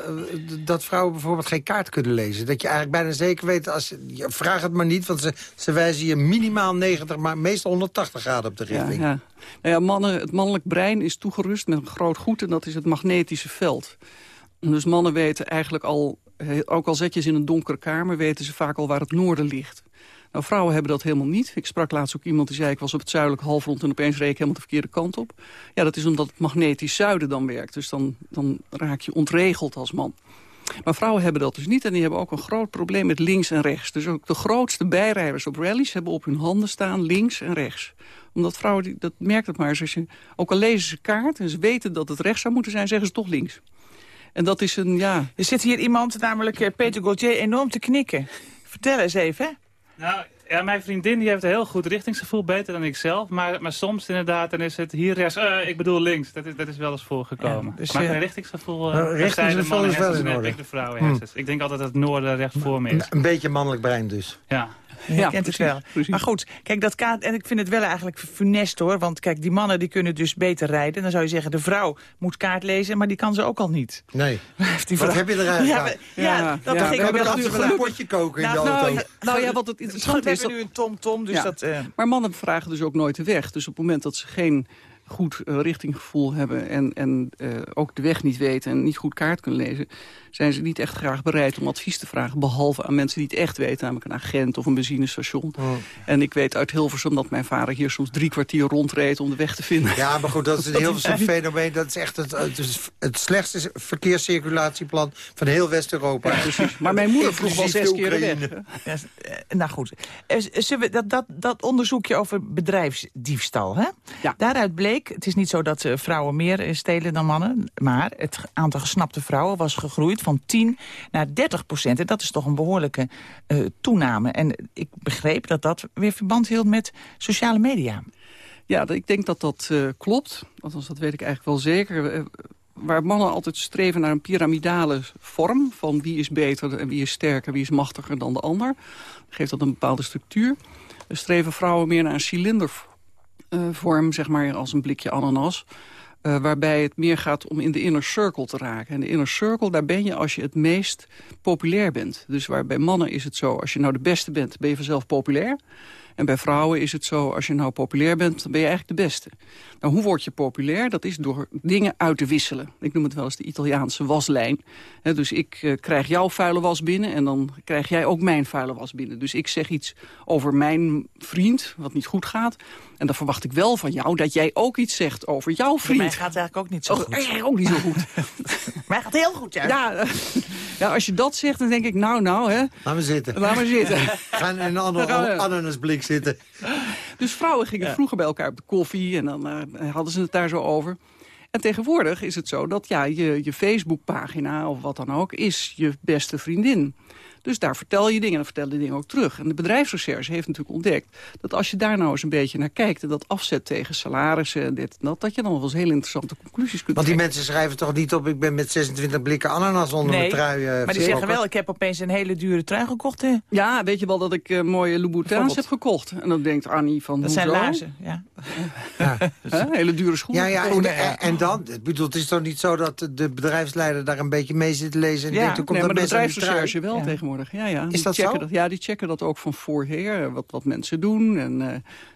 dat vrouwen bijvoorbeeld geen kaart kunnen lezen. Dat je eigenlijk bijna zeker weet, als, je, vraag het maar niet... want ze, ze wijzen je minimaal 90, maar meestal 180 graden op de
Ja,
richting.
ja. Nou ja, mannen, het mannelijk brein is toegerust met een groot goed... en dat is het magnetische veld. Dus mannen weten eigenlijk al, ook al zet je ze in een donkere kamer... weten ze vaak al waar het noorden ligt. Nou, vrouwen hebben dat helemaal niet. Ik sprak laatst ook iemand die zei... ik was op het zuidelijk halfrond en opeens reed ik helemaal de verkeerde kant op. Ja, dat is omdat het magnetisch zuiden dan werkt. Dus dan, dan raak je ontregeld als man. Maar vrouwen hebben dat dus niet en die hebben ook een groot probleem met links en rechts. Dus ook de grootste bijrijders op rallies hebben op hun handen staan links en rechts. Omdat vrouwen, die, dat merkt het maar eens, als je, ook al lezen ze kaart en ze weten dat het rechts zou moeten zijn, zeggen ze toch links. En dat is een, ja,
Er zit hier iemand, namelijk eh, Peter Gaultier, enorm te knikken. Vertel eens even. hè?
Nou, ja, mijn vriendin die heeft een heel goed richtingsgevoel, beter dan ik zelf. Maar, maar soms inderdaad, dan is het hier rechts, eh, ik bedoel links. Dat is, dat is wel eens voorgekomen.
Ja, dus,
maar
eh,
mijn richtingsgevoel, uh,
richtingsgevoel is wel in orde.
ik de vrouwenhersens. Ik denk altijd dat het noorden rechts voor me is.
Een beetje mannelijk brein dus.
Ja.
Je
Ja,
kent het
precies,
wel.
precies.
Maar goed, kijk, dat kaart, en ik vind het wel eigenlijk funest hoor. Want kijk, die mannen die kunnen dus beter rijden. Dan zou je zeggen, de vrouw moet kaart lezen, maar die kan ze ook al niet.
Nee.
Heeft die
Wat
vrouw-
heb je er eigenlijk
ja, ja,
Ja,
dat
ja,
ging
we
ik
hebben
wel natuurlijk.
een potje koken in
Nou,
de auto.
nou, nou ja, wat het
Goed,
interessante
we
is...
hebben nu een tom-tom, dus
Ja.
dat... eh,
Maar mannen vragen dus ook nooit de weg. Dus op het moment dat ze geen goed eh, richtinggevoel hebben... en, en eh, ook de weg niet weten en niet goed kaart kunnen lezen... zijn ze niet echt graag bereid om advies te vragen. Behalve aan mensen die het echt weten, namelijk een agent of een benzinestation.
Oh.
En ik weet uit Hilversum dat mijn vader hier soms drie kwartier rondreed... om de weg te vinden.
Ja, maar goed, dat is een heel veel fenomeen. Dat is echt het, het, is het slechtste verkeerscirculatieplan van heel West-Europa.
Precies. Maar mijn moeder vroeg wel zes keer de weg.
Ja, eh, nou goed, dat, dat, dat onderzoekje over bedrijfsdiefstal, hè?
Ja.
Daaruit bleek, het is niet zo dat eh, vrouwen meer eh, stelen dan mannen... maar het aantal gesnapte vrouwen was gegroeid van 10 naar 30 procent. En dat is toch een behoorlijke eh, toename. En ik begreep dat dat weer verband hield met sociale media.
Ja, ik denk dat dat klopt. Althans, dat weet ik eigenlijk wel zeker. Waar mannen altijd streven naar een piramidale vorm... van wie is beter en wie is sterker, wie is machtiger dan de ander. Geeft dat een bepaalde structuur. Streven vrouwen meer naar een cilindervorm, zeg maar als een blikje ananas... Uh, waarbij het meer gaat om in de inner circle te raken. En de inner circle, daar ben je als je het meest populair bent. Dus waar bij mannen is het zo, als je nou de beste bent, ben je vanzelf populair. En bij vrouwen is het zo, als je nou populair bent, dan ben je eigenlijk de beste. Nou, hoe word je populair? Dat is door dingen uit te wisselen. Ik noem het wel eens de Italiaanse waslijn. dus ik uh, krijg jouw vuile was binnen en dan krijg jij ook mijn vuile was binnen. Dus ik zeg iets over mijn vriend, wat niet goed gaat. En dan verwacht ik wel van jou dat jij ook iets zegt over jouw vriend.
mij gaat het eigenlijk ook niet zo
oh,
goed.
Eigenlijk ook niet zo goed.
mij gaat heel goed, ja.
ja. Ja, als je dat zegt, dan denk ik, nou, nou, hè.
Laat me zitten.
Laat maar zitten.
Ga in een ananasblik zitten.
Dus vrouwen gingen ja. vroeger bij elkaar op de koffie en dan uh, hadden ze het daar zo over. En tegenwoordig is het zo dat ja, je, je Facebookpagina of wat dan ook... is je beste vriendin. Dus daar vertel je dingen en dan vertel je dingen ook terug. En de bedrijfsrecherche heeft natuurlijk ontdekt... dat als je daar nou eens een beetje naar kijkt... en dat afzet tegen salarissen en dit en dat... dat je dan wel eens heel interessante conclusies kunt
Want die
trekken.
mensen schrijven toch niet op... ik ben met 26 blikken ananas onder
nee,
mijn trui. Uh,
maar die zeggen wel, ik heb opeens een hele dure trui gekocht. Hè?
Ja, weet je wel dat ik uh, mooie Louboutins heb gekocht. En dan denkt Annie van,
Dat
hoezo?
zijn laarzen, ja.
ja.
Huh? Hele dure schoenen.
Ja, ja, en, en, en dan? Ik bedoel, het is toch niet zo dat de bedrijfsleider daar een beetje mee zit te lezen... en
ja,
denkt, hoe komt
nee,
dat
maar de bedrijfsrecherche wel
Ja.
tegenwoordig. Ja, ja.
Is
Die
dat
checken
zo?
Dat, ja, die checken dat ook van voorheer, wat, wat mensen doen. En uh,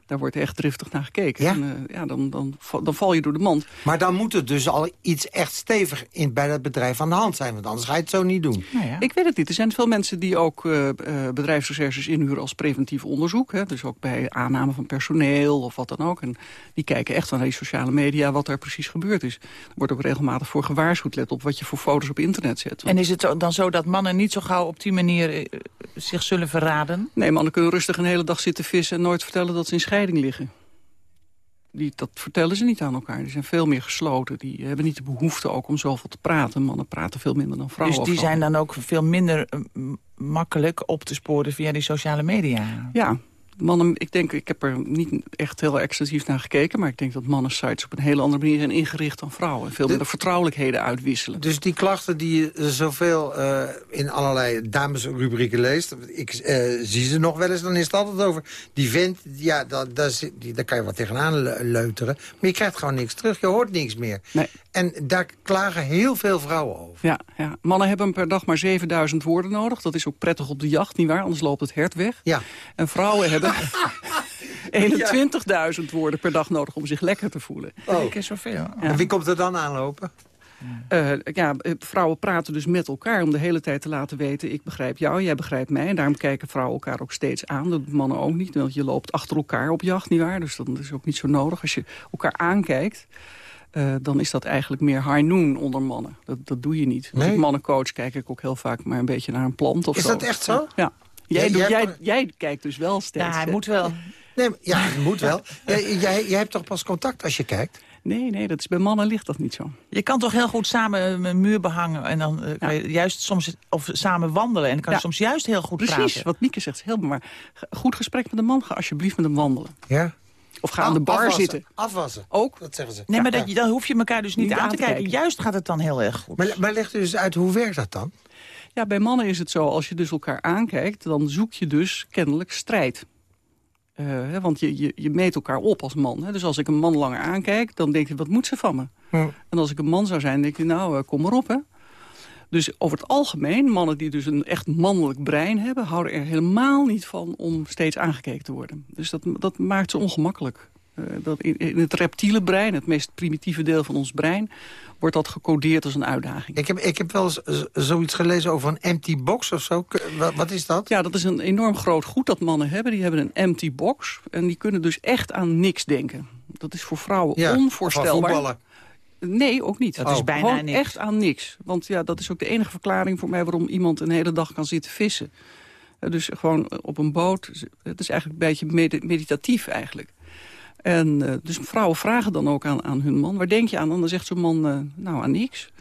daar wordt echt driftig naar gekeken.
Ja?
En, uh, ja, dan, dan, dan val je door de mand.
Maar dan moet er dus al iets echt stevig in, bij dat bedrijf aan de hand zijn. Want anders ga je het zo niet doen.
Nou ja.
Ik weet het niet. Er zijn veel mensen die ook uh, bedrijfsrecherches inhuren als preventief onderzoek. Hè. Dus ook bij aanname van personeel of wat dan ook. En die kijken echt naar die sociale media wat er precies gebeurd is. Er wordt ook regelmatig voor gewaarschuwd. Let op wat je voor foto's op internet zet.
En is het dan zo dat mannen niet zo gauw op die manier uh, zich zullen verraden?
Nee, mannen kunnen rustig een hele dag zitten vissen... en nooit vertellen dat ze in scheiding liggen. Die, dat vertellen ze niet aan elkaar. Die zijn veel meer gesloten. Die hebben niet de behoefte ook om zoveel te praten. Mannen praten veel minder dan vrouwen.
Dus die zijn dan ook veel minder uh, makkelijk op te sporen via die sociale media?
Ja, mannen, ik denk, ik heb er niet echt heel extensief naar gekeken... maar ik denk dat mannen sites op een hele andere manier zijn ingericht dan vrouwen. Veel minder vertrouwelijkheden uitwisselen.
Dus die klachten die je zoveel uh, in allerlei damesrubrieken leest... ik uh, zie ze nog wel eens, dan is het altijd over... die vent, ja, daar, daar, daar kan je wat tegenaan leuteren... maar je krijgt gewoon niks terug, je hoort niks meer.
Nee.
En daar klagen heel veel vrouwen over.
Ja, ja, mannen hebben per dag maar 7000 woorden nodig. Dat is ook prettig op de jacht, nietwaar? Anders loopt het hert weg.
Ja.
En vrouwen hebben 21.000 woorden per dag nodig om zich lekker te voelen.
Oh.
keer zoveel.
Ja. En wie komt er dan aanlopen?
Uh, ja, vrouwen praten dus met elkaar om de hele tijd te laten weten... ik begrijp jou, jij begrijpt mij. En daarom kijken vrouwen elkaar ook steeds aan. Dat doen mannen ook niet, want je loopt achter elkaar op jacht, nietwaar? Dus dat is ook niet zo nodig. Als je elkaar aankijkt... Uh, dan is dat eigenlijk meer high noon onder mannen. Dat, dat doe je niet.
Nee.
Als ik mannen coach, kijk ik ook heel vaak maar een beetje naar een plant of
is
zo.
dat echt zo?
Ja. Jij,
jij
jij,
hebt-
jij kijkt dus wel steeds.
Ja, hij
hè?
moet wel.
Nee, ja, het moet wel. Jij, jij, jij hebt toch pas contact als je kijkt?
Nee, nee, dat is, bij mannen ligt dat niet zo.
Je kan toch heel goed samen een muur behangen en dan uh, kan je juist soms of samen wandelen en dan kan je soms juist heel goed
Precies,
praten.
wat Mieke zegt, is heel maar goed gesprek met een man, ga alsjeblieft met hem wandelen.
Ja.
Of ga aan de bar
Afwassen,
zitten.
Afwassen,
Ook.
dat zeggen ze.
Nee, maar
Ja.
dat, je- dan hoef je elkaar dus niet,
Niet
aan te kijken. Juist gaat het dan heel erg goed.
Maar, maar leg dus uit, hoe werkt dat dan?
Ja, bij mannen is het zo, als je dus elkaar aankijkt... dan zoek je dus kennelijk strijd. Uh, hè, want je, je, je meet elkaar op als man. Hè. Dus als ik een man langer aankijk, dan denk je, wat moet ze van me?
Hm.
En als ik een man zou zijn, denk je, nou, uh, kom maar op, hè. Dus over het algemeen, mannen die dus een echt mannelijk brein hebben... houden er helemaal niet van om steeds aangekeken te worden. Dus dat, dat maakt ze ongemakkelijk. Dat in, in, het reptiele brein, het meest primitieve deel van ons brein... wordt dat gecodeerd als een uitdaging.
Ik heb, ik heb wel eens zoiets gelezen over een empty box of zo. Wat, wat is dat?
Ja, dat is een enorm groot goed dat mannen hebben. Die hebben een empty box en die kunnen dus echt aan niks denken. Dat is voor vrouwen
ja,
onvoorstelbaar. Nee, ook niet.
Dat is bijna
Gewoon
niks.
echt aan niks. Want ja, dat is ook de enige verklaring voor mij... waarom iemand een hele dag kan zitten vissen. Dus gewoon op een boot. Het is eigenlijk een beetje med meditatief eigenlijk. En uh, dus vrouwen vragen dan ook aan, aan hun man... waar denk je aan? En dan zegt zo'n man, uh, nou, aan niks.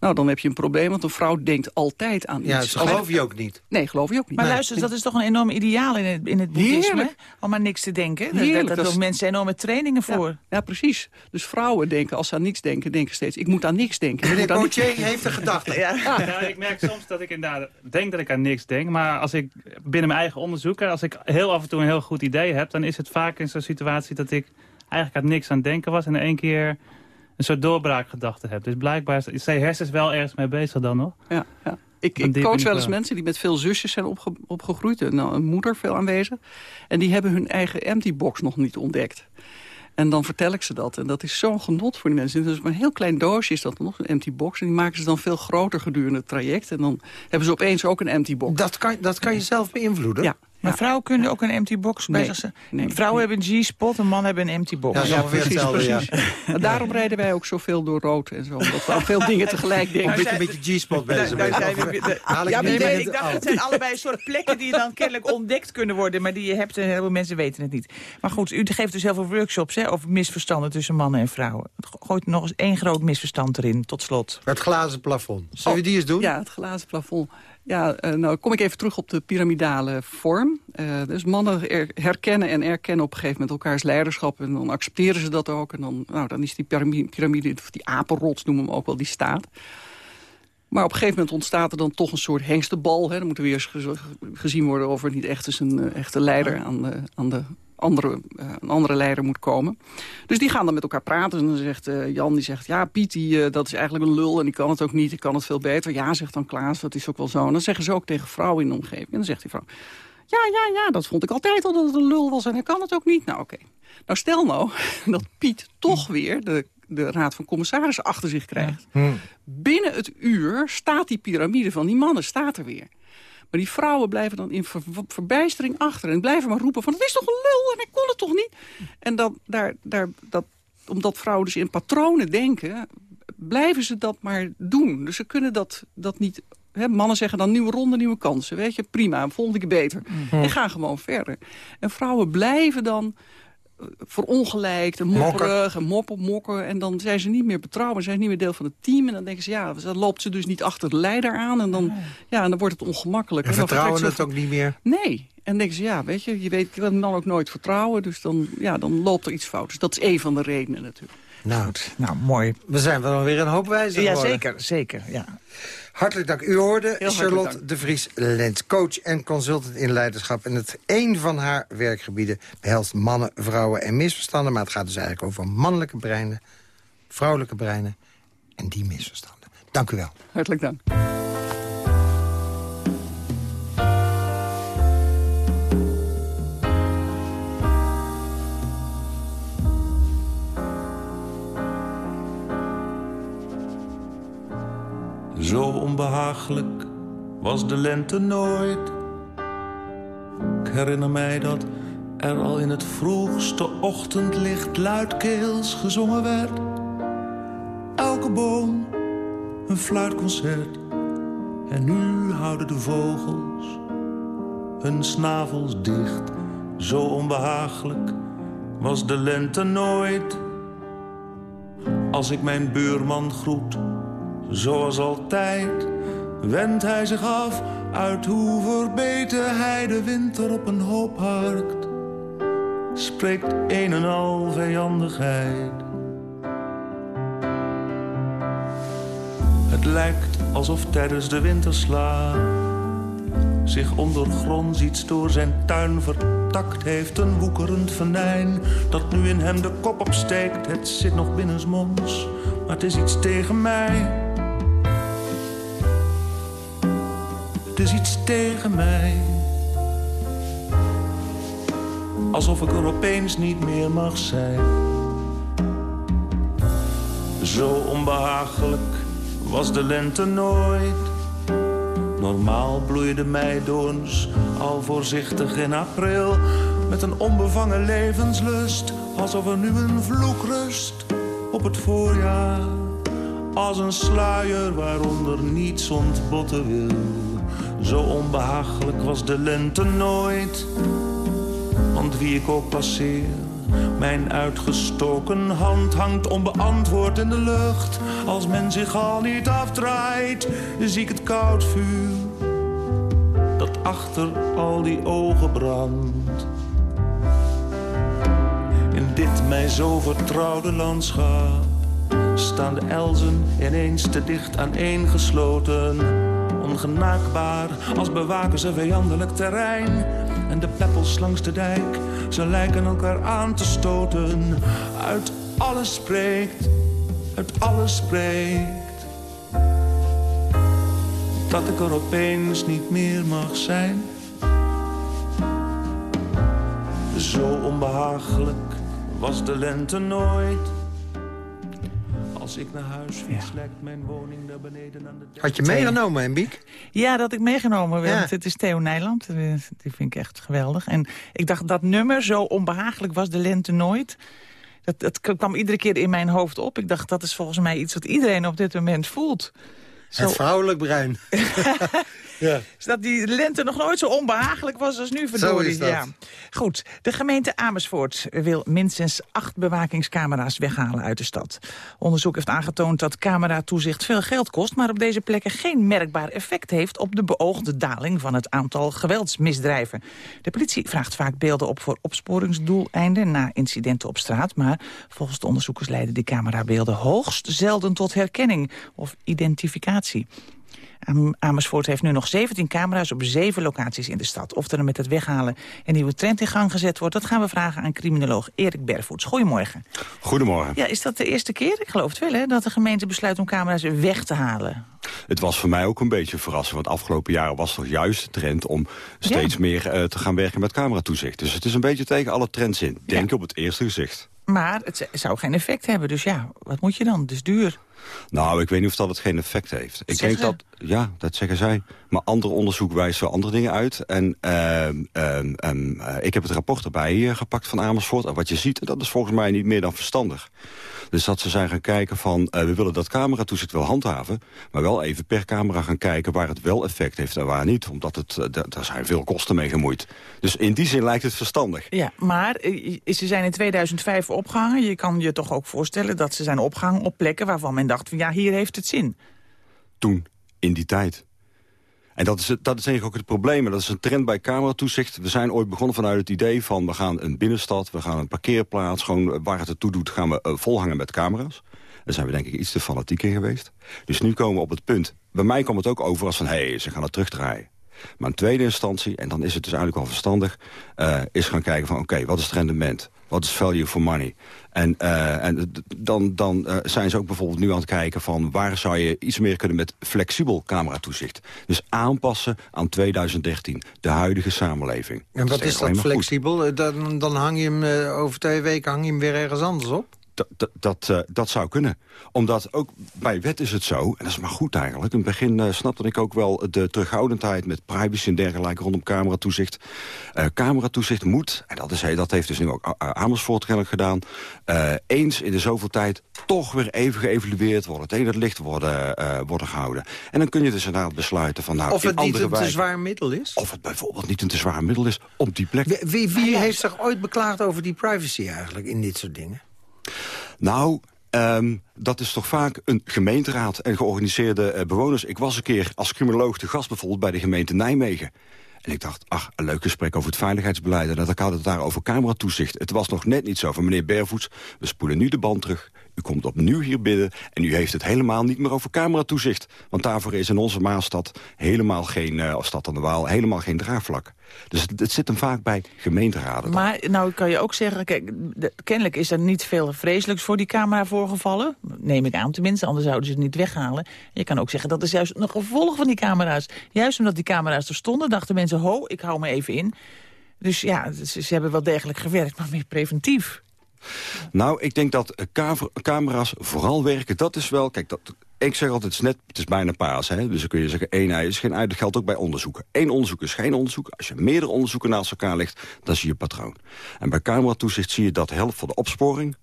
Nou, dan heb je een probleem, want een vrouw denkt altijd aan iets.
Ja, dat geloof je ook niet.
Nee, geloof je ook niet.
Maar
Nee.
luister, dat is toch een enorm ideaal in het, in het boeddhisme?
Heerlijk.
Om aan niks te denken. Daar-
Heerlijk,
Daar
dat
doen mensen enorme trainingen voor.
Ja, ja, precies. Dus vrouwen denken, als ze aan niets denken, denken steeds... ik moet aan niks denken.
Meneer
niks-
Gauthier heeft een gedachte.
Ja.
Ja, ik merk soms dat ik inderdaad denk dat ik aan niks denk. Maar als ik binnen mijn eigen onderzoeken, als ik heel af en toe een heel goed idee heb... dan is het vaak in zo'n situatie dat ik eigenlijk aan niks aan denken was... en in één keer een soort doorbraakgedachte heb. Dus blijkbaar zijn hersens wel ergens mee bezig dan nog.
Ja, ja. Ik, ik coach wel eens mensen die met veel zusjes zijn opge- opgegroeid. En nou, een moeder veel aanwezig. En die hebben hun eigen empty box nog niet ontdekt. En dan vertel ik ze dat. En dat is zo'n genot voor die mensen. Dus maar een heel klein doosje is dat nog, een empty box. En die maken ze dan veel groter gedurende het traject. En dan hebben ze opeens ook een empty box.
Dat kan, dat kan je zelf beïnvloeden?
Ja.
Maar vrouwen kunnen ook een empty box bij
Nee,
zich.
nee,
vrouwen hebben een G-spot, een man hebben een empty box.
Ja, dat ja.
En daarom rijden wij ook zoveel door rood en zo. Omdat we aan veel dingen tegelijk denken.
Of een beetje G-spot bezig
we de-
ik
ja, maar ik dacht,
af.
het zijn allebei soort plekken die dan kennelijk ontdekt kunnen worden. Maar die je hebt en heel veel mensen weten het niet. Maar goed, u geeft dus heel veel workshops hè, over misverstanden tussen mannen en vrouwen. Gooit nog eens één groot misverstand erin, tot slot.
Het glazen plafond. Zullen we die eens doen?
Ja, het glazen plafond. Ja, eh, nou kom ik even terug op de piramidale vorm. Eh, dus mannen er- herkennen en erkennen op een gegeven moment elkaars leiderschap. En dan accepteren ze dat ook. En dan, nou, dan is die piramide, of die apenrots noemen we hem ook wel, die staat. Maar op een gegeven moment ontstaat er dan toch een soort hengstenbal. Hè. Dan moet er weer eens gez- gezien worden of er niet echt eens een eh, echte leider aan de, aan de andere, eh, een andere leider moet komen. Dus die gaan dan met elkaar praten. En dan zegt eh, Jan, die zegt, ja, Piet, die, eh, dat is eigenlijk een lul en die kan het ook niet. Die kan het veel beter. Ja, zegt dan Klaas, dat is ook wel zo. En dan zeggen ze ook tegen vrouwen in de omgeving. En dan zegt die vrouw, ja, ja, ja, dat vond ik altijd al dat het een lul was en hij kan het ook niet. Nou, oké. Nou, stel nou dat Piet toch weer de, de raad van commissarissen achter zich krijgt. Binnen het uur staat die piramide van die mannen staat er weer. Maar die vrouwen blijven dan in ver- ver- verbijstering achter... en blijven maar roepen van, het is toch een lul en hij kon het toch niet? En dan, daar, daar, dat, omdat vrouwen dus in patronen denken... blijven ze dat maar doen. Dus ze kunnen dat, dat niet... Hè, mannen zeggen dan nieuwe ronde, nieuwe kansen. Weet je, prima, volgende keer beter. En gaan gewoon verder. En vrouwen blijven dan verongelijkt en mopperig en moppen, mokken. En dan zijn ze niet meer betrouwbaar, zijn ze niet meer deel van het team. En dan denken ze, ja, dan loopt ze dus niet achter de leider aan. En dan, ja, en dan wordt het ongemakkelijk.
En
dan
vertrouwen het ook niet meer?
Nee. En dan denken ze, ja, weet je, je weet, ik kan man ook nooit vertrouwen. Dus dan, ja, dan loopt er iets fout. Dus dat is één van de redenen natuurlijk.
Nou,
Nou, mooi.
we zijn wel weer een hoop wijzer
Ja,
geworden.
zeker, zeker. Ja.
Hartelijk dank. U hoorde Charlotte de Vries Lent, coach en consultant in leiderschap. En het een van haar werkgebieden behelst mannen, vrouwen en misverstanden. Maar het gaat dus eigenlijk over mannelijke breinen, vrouwelijke breinen en die misverstanden. Dank u wel.
Hartelijk dank.
Was de lente nooit. Ik herinner mij dat er al in het vroegste ochtendlicht luidkeels gezongen werd. Elke boom een fluitconcert. En nu houden de vogels hun snavels dicht. Zo onbehagelijk was de lente nooit. Als ik mijn buurman groet Zoals altijd wendt hij zich af uit hoe verbeten hij de winter op een hoop harkt. Spreekt een en al vijandigheid. Het lijkt alsof tijdens de winterslaap zich ondergronds iets door zijn tuin vertakt heeft. Een woekerend venijn dat nu in hem de kop opsteekt. Het zit nog binnensmonds, maar het is iets tegen mij. Het is iets tegen mij. Alsof ik er opeens niet meer mag zijn. Zo onbehagelijk was de lente nooit. Normaal bloeiden meidoorns al voorzichtig in april. Met een onbevangen levenslust. Alsof er nu een vloek rust op het voorjaar. Als een sluier waaronder niets ontbotten wil. Zo onbehagelijk was de lente nooit. Want wie ik ook passeer, Mijn uitgestoken hand hangt onbeantwoord in de lucht. Als men zich al niet afdraait, zie ik het koud vuur dat achter al die ogen brandt. In dit mij zo vertrouwde landschap staan de elzen ineens te dicht aaneengesloten. Ongenaakbaar als bewaken ze vijandelijk terrein. En de peppels langs de dijk, ze lijken elkaar aan te stoten. Uit alles spreekt, uit alles spreekt. Dat ik er opeens niet meer mag zijn. Zo onbehagelijk was de lente nooit. Als ik naar huis fiets, lijkt mijn woning naar beneden aan de...
Had je meegenomen, en Biek?
Ja, dat ik meegenomen werd.
Ja.
Het is Theo Nijland. Eh, Die vind ik echt geweldig. En ik dacht, dat nummer, zo onbehagelijk was de lente nooit... Dat, dat kwam iedere keer in mijn hoofd op. Ik dacht, dat is volgens mij iets wat iedereen op dit moment voelt. Zo,
Het vrouwelijk brein. ja.
dat die lente nog nooit zo onbehagelijk was als nu, verdorie.
is dat.
Ja. Goed, de gemeente Amersfoort wil minstens acht bewakingscamera's weghalen uit de stad. Onderzoek heeft aangetoond dat cameratoezicht veel geld kost... maar op deze plekken geen merkbaar effect heeft... op de beoogde daling van het aantal geweldsmisdrijven. De politie vraagt vaak beelden op voor opsporingsdoeleinden... na incidenten op straat, maar volgens de onderzoekers... leiden die camerabeelden hoogst zelden tot herkenning of identificatie. Am- Amersfoort heeft nu nog 17 camera's op zeven locaties in de stad. Of er met het weghalen een nieuwe trend in gang gezet wordt... dat gaan we vragen aan criminoloog Erik Bervoets. Goedemorgen.
Goedemorgen.
Ja, is dat de eerste keer, ik geloof het wel, hè, dat de gemeente besluit om camera's weg te halen?
Het was voor mij ook een beetje verrassend. Want afgelopen jaren was toch juist de trend om steeds meer eh, te gaan werken met cameratoezicht. Dus het is een beetje tegen alle trends in. Denk op het eerste gezicht.
Maar het zou geen effect hebben, dus ja, wat moet je dan? Het is duur.
Nou, ik weet niet of dat het geen effect heeft. Ik
Zeggen
denk dat, ja, dat zeggen zij. Maar ander onderzoek wijst wel andere dingen uit. En ehm, ehm, ehm, eh, ik heb het rapport erbij eh, gepakt van Amersfoort. En wat je ziet, dat is volgens mij niet meer dan verstandig. Dus dat ze zijn gaan kijken van, eh, we willen dat cameratoezicht wel handhaven. Maar wel even per camera gaan kijken waar het wel effect heeft en waar niet. Omdat het, eh, da- daar zijn veel kosten mee gemoeid. Dus in die zin lijkt het verstandig.
Ja, maar eh, ze zijn in 2005 opgehangen. Je kan je toch ook voorstellen dat ze zijn opgehangen op plekken... waarvan men dacht, van ja, hier heeft het zin.
toen, in die tijd. En dat is, het, dat is eigenlijk ook het probleem. En dat is een trend bij cameratoezicht. We zijn ooit begonnen vanuit het idee van... we gaan een binnenstad, we gaan een parkeerplaats... gewoon eh, waar het ertoe doet, gaan we eh, volhangen met camera's. Daar zijn we denk ik iets te fanatiek in geweest. Dus nu komen we op het punt... bij mij kwam het ook over als van... hé, hey, ze gaan het terugdraaien. Maar in tweede instantie, en dan is het dus eigenlijk wel verstandig... eh, is gaan kijken van, oké, wat is het rendement? Wat is value for money? En, eh, en dan, dan eh, zijn ze ook bijvoorbeeld nu aan het kijken van... waar zou je iets meer kunnen met flexibel cameratoezicht? Dus aanpassen aan 2013, de huidige samenleving.
En wat is
eigenlijk
dat flexibel? Dan, dan hang je hem over twee weken hang je hem weer ergens anders op?
Dat, dat, dat, eh, dat zou kunnen. Omdat ook bij wet is het zo, en dat is maar goed eigenlijk... in het begin eh, snapte ik ook wel de terughoudendheid... met privacy en dergelijke rondom cameratoezicht. Eh cameratoezicht moet, en dat, is, dat heeft dus nu ook Amersfoort kennelijk gedaan... eh, eens in de zoveel tijd toch weer even geëvalueerd worden. Tegen het licht worden, eh, worden gehouden. En dan kun je dus inderdaad besluiten van... Nou,
of het niet een te zwaar middel is?
Of het bijvoorbeeld niet een te zwaar middel is op die plek.
Wie, wie, wie heeft zich ooit beklaagd over die privacy eigenlijk in dit soort dingen?
Nou, ehm, dat is toch vaak een gemeenteraad en georganiseerde eh, bewoners. Ik was een keer als criminoloog te gast bijvoorbeeld bij de gemeente Nijmegen. En ik dacht, ach, een leuk gesprek over het veiligheidsbeleid. En dat ik had het daar over cameratoezicht. Het was nog net niet zo van meneer Bervoets. We spoelen nu de band terug. U komt opnieuw hier binnen en u heeft het helemaal niet meer over cameratoezicht. Want daarvoor is in onze Maastad helemaal geen, eh, als stad aan de Waal, helemaal geen draagvlak. Dus het, zit hem vaak bij gemeenteraden.
Maar nou kan je ook zeggen, kijk, kennelijk is er niet veel vreselijks voor die camera voorgevallen. Neem ik aan tenminste, anders zouden ze het niet weghalen. Je kan ook zeggen dat is juist een gevolg van die camera's. Juist omdat die camera's er stonden, dachten mensen, ho, ik hou me even in. Dus ja, ze, ze hebben wel degelijk gewerkt, maar meer preventief.
Nou, ik denk dat eh, camera's vooral werken. Dat is wel, kijk, dat, ik zeg altijd, is, net, het is bijna paas. Hè? Dus dan kun je zeggen, één ei is geen ei. Dat geldt ook bij onderzoeken. Eén onderzoek is geen onderzoek. Als je meerdere onderzoeken naast elkaar legt, dan zie je patroon. En bij cameratoezicht zie je dat helpt voor de opsporing.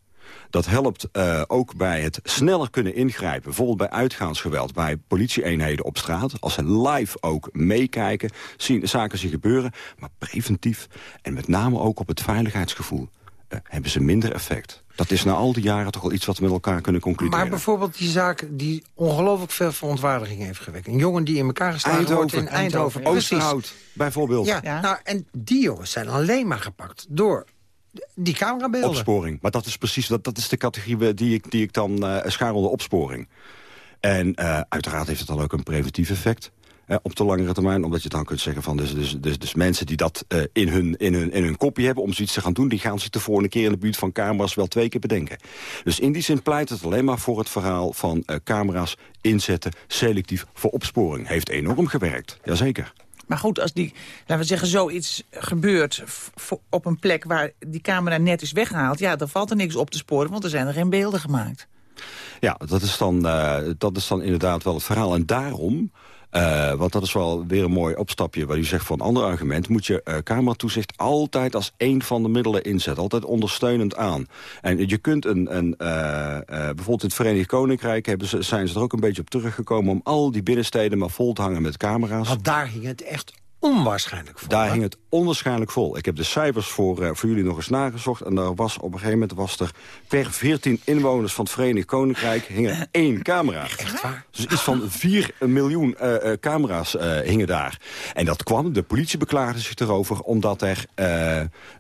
Dat helpt eh, ook bij het sneller kunnen ingrijpen. Bijvoorbeeld bij uitgaansgeweld, bij politieeenheden op straat. Als ze live ook meekijken, zien zaken zien gebeuren. Maar preventief en met name ook op het veiligheidsgevoel. Hebben ze minder effect. Dat is na al die jaren toch wel iets wat we met elkaar kunnen concluderen.
Maar bijvoorbeeld die zaak die ongelooflijk veel verontwaardiging heeft gewekt. Een jongen die in elkaar geslagen
Eindhoven,
wordt in Eindhoven.
Eindhoven Oosterhout, bijvoorbeeld.
Ja, Nou, en die jongens zijn alleen maar gepakt door die camerabeelden.
Opsporing. Maar dat is precies dat, dat is de categorie die ik, die ik dan uh, schaar onder opsporing. En uh, uiteraard heeft het dan ook een preventief effect. Uh, op de langere termijn, omdat je dan kunt zeggen van... dus, dus, dus, dus mensen die dat uh, in, hun, in, hun, in hun kopje hebben om zoiets te gaan doen... die gaan zich de volgende keer in de buurt van camera's wel twee keer bedenken. Dus in die zin pleit het alleen maar voor het verhaal van uh, camera's inzetten... selectief voor opsporing. Heeft enorm gewerkt, jazeker.
Maar goed, als die, laten we zeggen, zoiets gebeurt op een plek waar die camera net is weggehaald... ja, dan valt er niks op te sporen, want er zijn er geen beelden gemaakt.
Ja, dat is dan, uh, dat is dan inderdaad wel het verhaal. En daarom... Uh, want dat is wel weer een mooi opstapje waar u zegt van een ander argument. Moet je uh, cameratoezicht altijd als één van de middelen inzetten. Altijd ondersteunend aan. En je kunt een, een uh, bijvoorbeeld in het Verenigd Koninkrijk hebben ze, zijn ze er ook een beetje op teruggekomen om al die binnensteden maar vol te hangen met camera's.
Want daar ging het echt onwaarschijnlijk vol.
Daar hing het onwaarschijnlijk vol. Ik heb de cijfers voor, uh, voor jullie nog eens nagezocht. En daar was op een gegeven moment was er per 14 inwoners van het Verenigd Koninkrijk hingen één camera.
Echt waar?
Dus iets van 4 miljoen uh, uh, camera's hingen daar. En dat kwam, de politie beklaagde zich erover, omdat er...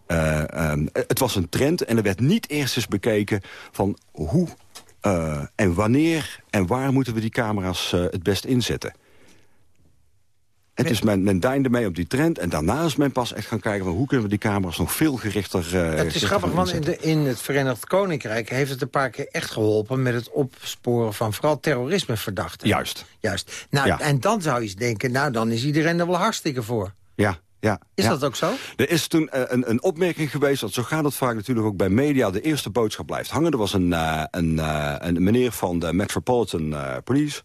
Um, het was een trend en er werd niet eerst eens bekeken van hoe en wanneer en waar moeten we die camera's het best inzetten. En dus men, men deinde mee op die trend. En daarna is men pas echt gaan kijken... hoe kunnen we die camera's nog veel gerichter uh,
Het is grappig, want in, de, in, het Verenigd Koninkrijk... heeft het een paar keer echt geholpen... met het opsporen van vooral terrorismeverdachten.
Juist.
Juist. Nou, ja. En dan zou je eens denken... nou, dan is iedereen er wel hartstikke voor.
Ja, ja,
is
ja.
dat ook zo?
Er is toen uh, een, een, opmerking geweest, want zo gaat het vaak natuurlijk ook bij media... de eerste boodschap blijft hangen. Er was een, uh, een, uh, een meneer van de Metropolitan Police...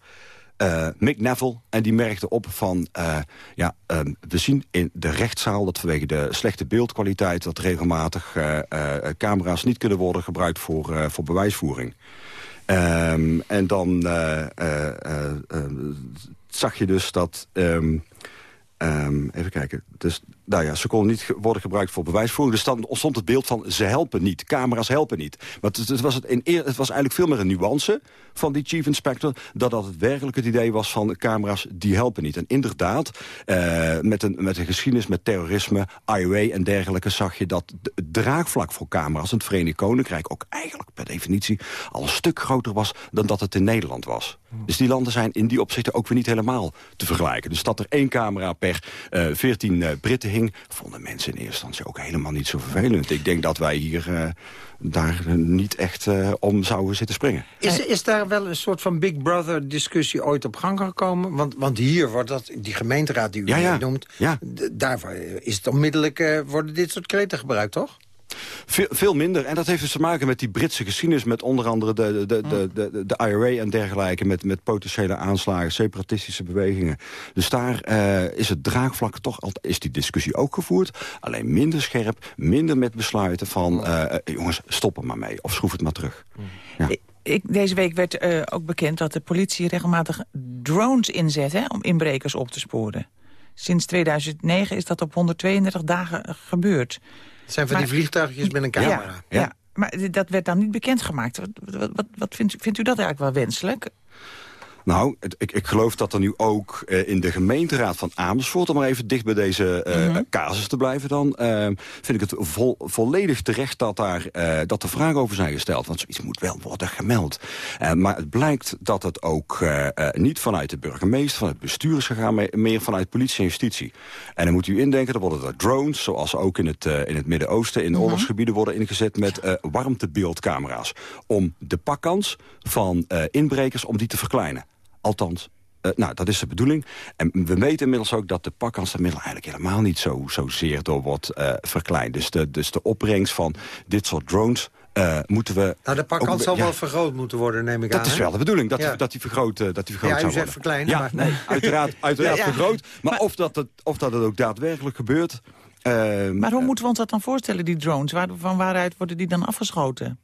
Uh, Mick Neville. En die merkte op van, uh, ja, um, we zien in de rechtszaal... dat vanwege de slechte beeldkwaliteit... dat regelmatig uh, camera's niet kunnen worden gebruikt voor, voor bewijsvoering. Um, en dan zag je dus dat... Um, even kijken. Dus, nou ja, ze konden niet worden gebruikt voor bewijsvoering. Dus dan ontstond het beeld van ze helpen niet. Camera's helpen niet. Maar het, het, was, het, in het was eigenlijk veel meer een nuance van die chief inspector... dat dat het werkelijk het idee was van camera's die helpen niet. En inderdaad, uh, met, een, met een geschiedenis met terrorisme, IOA en dergelijke... zag je dat het draagvlak voor camera's in het Verenigd Koninkrijk... ook eigenlijk per definitie al een stuk groter was dan dat het in Nederland was. Dus die landen zijn in die opzichten ook weer niet helemaal te vergelijken. Dus dat er één camera per uh, 14 uh, Britten hing... vonden mensen in eerste instantie ook helemaal niet zo vervelend. Ik denk dat wij hier uh, daar niet echt uh, om zouden zitten springen.
Is, is daar wel een soort van Big Brother discussie ooit op gang gekomen? Want, want hier wordt dat, die gemeenteraad die u
ja, ja.
noemt...
Ja.
is het onmiddellijk, uh, worden dit soort kreten gebruikt, toch?
Veel, veel, minder. En dat heeft dus te maken met die Britse geschiedenis... met onder andere de, de, de, de, de IRA en dergelijke... met, met potentiële aanslagen, separatistische bewegingen. Dus daar uh, is het draagvlak toch altijd... is die discussie ook gevoerd. Alleen minder scherp, minder met besluiten van... Uh, jongens, stop er maar mee of schroef het maar terug.
Ja. Ik, deze week werd uh, ook bekend dat de politie regelmatig drones inzet... Hè, om inbrekers op te sporen. Sinds 2009 is dat op 132 dagen gebeurd.
Het zijn van maar, die vliegtuigjes met een camera.
Ja, maar dat werd dan niet bekendgemaakt. Wat, wat, wat, wat vindt, vindt u dat eigenlijk wel wenselijk?
Nou, het, ik, ik geloof dat er nu ook uh, in de gemeenteraad van Amersfoort... om maar even dicht bij deze uh, mm -hmm. casus te blijven dan... Uh, vind ik het vo volledig terecht dat, daar, dat er vragen over zijn gesteld. Want zoiets moet wel worden gemeld. maar het blijkt dat het ook niet vanuit de burgemeester... van het bestuur is gegaan, meer vanuit politie en justitie. En dan moet u indenken, er worden er drones... zoals ook in het, in het Midden-Oosten, in mm -hmm. oorlogsgebieden worden ingezet... met warmtebeeldcamera's. Om de pakkans van inbrekers, om die te verkleinen. Althans, uh, nou, dat is de bedoeling. En we weten inmiddels ook dat de pakkansmiddel eigenlijk helemaal niet zo, zo zeer door wordt uh, verkleind. Dus de, dus de opbrengst van dit soort drones... Uh, moeten we
nou, de pakkans ook, zal ja, wel vergroot moeten worden, neem ik
dat
aan.
Dat is wel de bedoeling, dat, ja. die, dat die vergroot, uh, dat die vergroot
ja,
zou worden.
verkleinen.
Ja,
maar...
nee, uiteraard, uiteraard ja, vergroot. Maar, maar, of, dat het, of dat het ook daadwerkelijk gebeurt...
Uh, maar hoe moeten we ons dat dan voorstellen, die drones? Waar, van waaruit worden die dan afgeschoten?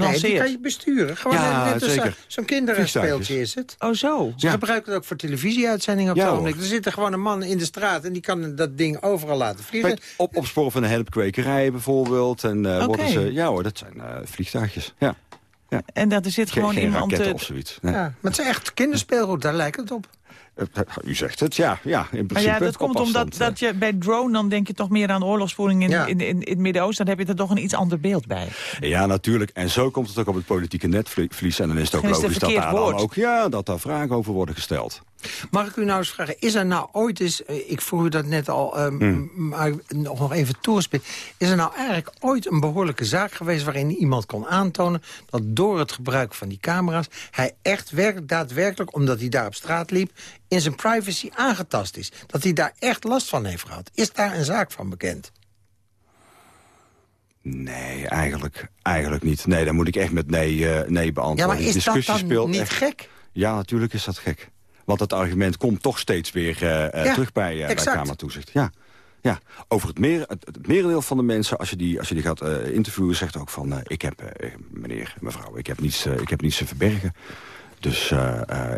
Nee, die
gelanceerd.
kan je besturen. Gewoon
Ja,
net als
zeker.
zo'n kinderspeeltje is het.
Oh, zo.
Ze gebruiken het ook voor televisieuitzendingen op
Ja,
het
hoor.
ogenblik. Er zit er gewoon een man in de straat en die kan dat ding overal laten vliegen.
Op, opsporen van een helpkwekerij bijvoorbeeld. En, eh, worden ze, ja hoor, dat zijn eh, vliegtuigjes. Ja.
En dat er zit
Geen,
gewoon
geen
iemand...
raketten
eh,
of zoiets. Nee.
Ja, maar het is echt kinderspeelgoed, daar lijkt het op.
Eh, U zegt het, ja. ja in principe.
Maar ja, dat komt omdat dat je bij drone... dan denk je toch meer aan oorlogsvoering in,
Ja.
in, in, in het Midden-Oosten. Dan heb je er toch een iets ander beeld bij.
Ja, natuurlijk. En zo komt het ook op het politieke netvlies. En dan is het ook
is het
logisch dat daar dan ook, ja, dat daar vragen over worden gesteld.
Mag ik u nou eens vragen, is er nou ooit eens... eh, ik vroeg u dat net al, ehm,
Hmm.
maar nog, nog even toespit. Is er nou eigenlijk ooit een behoorlijke zaak geweest... waarin iemand kon aantonen dat door het gebruik van die camera's... hij echt werk, daadwerkelijk, omdat hij daar op straat liep... in zijn privacy aangetast is? Dat hij daar echt last van heeft gehad? Is daar een zaak van bekend?
Nee, eigenlijk, eigenlijk niet. Nee, dan moet ik echt met nee, eh, nee
Ja,
beantwoorden.
maar
Die
is dat dan
speelt
niet
echt-
gek?
Ja, natuurlijk is dat gek. Want het argument komt toch steeds weer eh, eh,
Ja,
terug bij, eh bij. Kamertoezicht. Ja. Ja, over het, meer, het, het merendeel van de mensen, als je die, als je die gaat interviewen... zegt ook van, ik heb, meneer, mevrouw, ik heb niets, ik heb niets te verbergen. Dus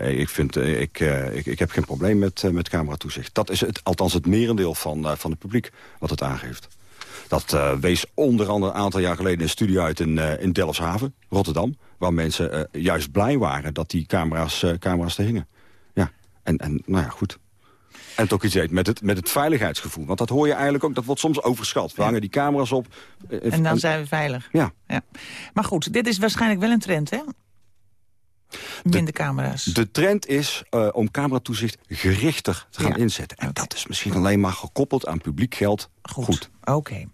ik, vind, ik, ik, ik heb geen probleem met, met cameratoezicht. Dat is het, althans het merendeel van, van het publiek wat het aangeeft. Dat wees onder andere een aantal jaar geleden een studie uit in, in Delfshaven, Rotterdam... waar mensen juist blij waren dat die camera's, camera's er hingen. En, en nou ja, goed. En het ook iets deed met het, met het veiligheidsgevoel. Want dat hoor je eigenlijk ook, dat wordt soms overschat. We hangen die camera's op. eh,
En dan zijn we veilig.
Ja.
ja. Maar goed, dit is waarschijnlijk wel een trend, hè? Minder camera's.
De trend is eh, om cameratoezicht gerichter te gaan
Ja.
inzetten. En dat is misschien alleen maar gekoppeld aan publiek geld.
Goed. Oké.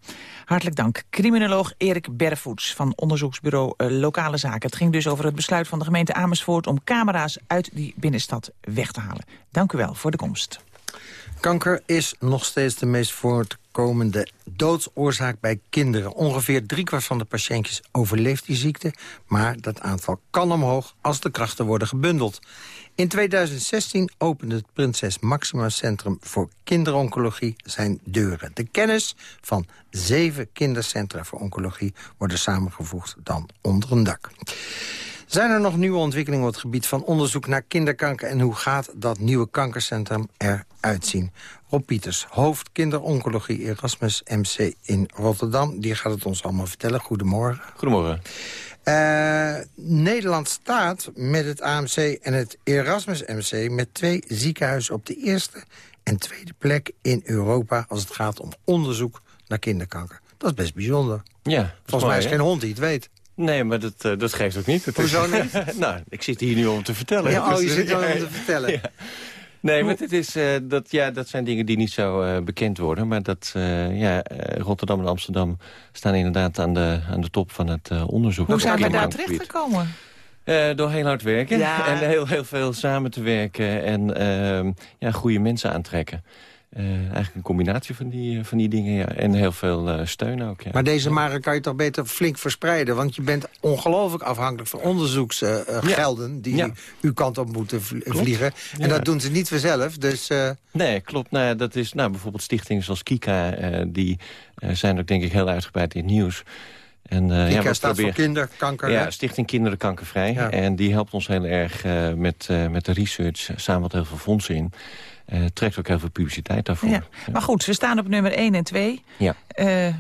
Hartelijk dank. Criminoloog Erik Bervoets van onderzoeksbureau eh, Lokale Zaken. Het ging dus over het besluit van de gemeente Amersfoort... om camera's uit die binnenstad weg te halen. Dank u wel voor de komst.
Kanker is nog steeds de meest voorkomende doodsoorzaak bij kinderen. Ongeveer driekwart van de patiëntjes overleeft die ziekte... maar dat aantal kan omhoog als de krachten worden gebundeld. In 2016 opende het Prinses Maxima Centrum voor Kinderoncologie zijn deuren. De kennis van zeven kindercentra voor oncologie... worden samengevoegd dan onder een dak. Zijn er nog nieuwe ontwikkelingen op het gebied van onderzoek naar kinderkanker... en hoe gaat dat nieuwe kankercentrum eruit zien? Rob Pieters, hoofd kinderoncologie Erasmus MC in Rotterdam. Die gaat het ons allemaal vertellen. Goedemorgen.
Goedemorgen.
Eh, Nederland staat met het AMC en het Erasmus MC... met twee ziekenhuizen op de eerste en tweede plek in Europa... als het gaat om onderzoek naar kinderkanker. Dat is best bijzonder.
Ja,
Volgens mij is geen hond die het weet.
Nee, maar dat, eh, dat geeft ook niet. Het is-
Hoezo niet?
nou, ik zit hier nu om te vertellen.
Ja, oh, je
Dus,
zit
ja,
wel om te vertellen.
Ja. Nee, maar dit is, eh, dat, ja, dat zijn dingen die niet zo eh, bekend worden. Maar dat, eh, ja, eh, Rotterdam en Amsterdam staan inderdaad aan de, aan de top van het eh, onderzoek.
Hoe zijn we daar terecht gekomen?
Eh, door heel hard werken
Ja.
en heel, heel veel samen te werken en ehm, ja, goede mensen aantrekken. Eh, eigenlijk een combinatie van die, van die dingen ja. en heel veel eh, steun ook. Ja.
Maar deze maren kan je toch beter flink verspreiden? Want je bent ongelooflijk afhankelijk van onderzoeksgelden... die
Ja.
uw kant op moeten vliegen. En
Ja.
dat doen ze niet vanzelf. Dus eh,
Nee, klopt. Nou, ja, dat is nou, bijvoorbeeld stichtingen zoals Kika... eh, die eh, zijn ook denk ik heel uitgebreid in het nieuws. En, eh,
Kika
we
staat voor kinderkanker.
Ja,
hè?
Stichting Kinderen Kankervrij.
Ja.
En die helpt ons heel erg eh, met, eh, met de research. Samen met heel veel fondsen in. Eh, trekt ook heel veel publiciteit daarvoor.
Ja. Maar goed, we staan op nummer 1 en 2.
Ja.
Eh,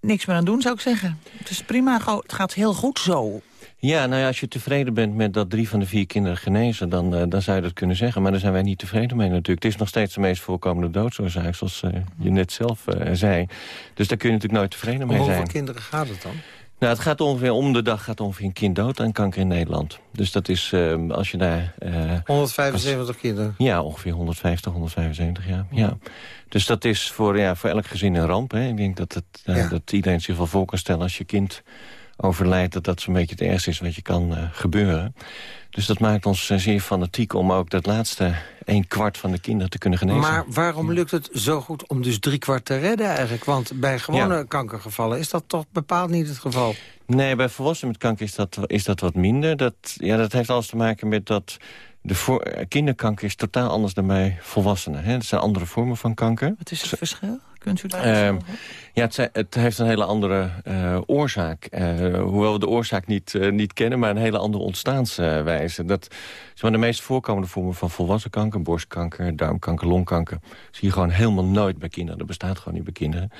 niks meer aan doen, zou ik zeggen. Het is prima, het gaat heel goed zo.
Ja, nou ja, als je tevreden bent met dat drie van de vier kinderen genezen... dan, eh, dan zou je dat kunnen zeggen. Maar daar zijn wij niet tevreden mee natuurlijk. Het is nog steeds de meest voorkomende doodsoorzaak, zoals eh, je net zelf eh, zei. Dus daar kun je natuurlijk nooit tevreden
Om
mee
hoeveel
zijn.
kinderen gaat het dan?
Nou, het gaat ongeveer om de dag gaat ongeveer een kind dood aan kanker in Nederland. Dus dat is, eh, als je daar... eh,
175 kinderen.
ja, ongeveer 150, 175, ja. ja. Dus dat is voor, ja, voor elk gezin een ramp. Hè. Ik denk dat, het, eh,
Ja.
dat iedereen zich wel voor kan stellen als je kind overlijdt... dat dat zo'n beetje het ergste is wat je kan eh, gebeuren. Dus dat maakt ons eh, zeer fanatiek om ook dat laatste een kwart van de kinderen te kunnen genezen.
Maar waarom lukt het zo goed om dus driekwart te redden eigenlijk? Want bij gewone
Ja.
kankergevallen is dat toch bepaald niet het geval.
Nee, bij volwassenen met kanker is dat, is dat wat minder. Dat, ja, dat heeft alles te maken met dat... De voor, kinderkanker is totaal anders dan bij volwassenen. Hè. Het zijn andere vormen van kanker.
Wat is het verschil? Kunt u daar
Ehm, ja, het, zijn- het heeft een hele andere eh, oorzaak. Eh, hoewel we de oorzaak niet, eh, niet kennen, maar een hele andere ontstaanswijze. Dat zeg maar, de meest voorkomende vormen van volwassen kanker... borstkanker, darmkanker, longkanker... zie je gewoon helemaal nooit bij kinderen. Dat bestaat gewoon niet bij kinderen.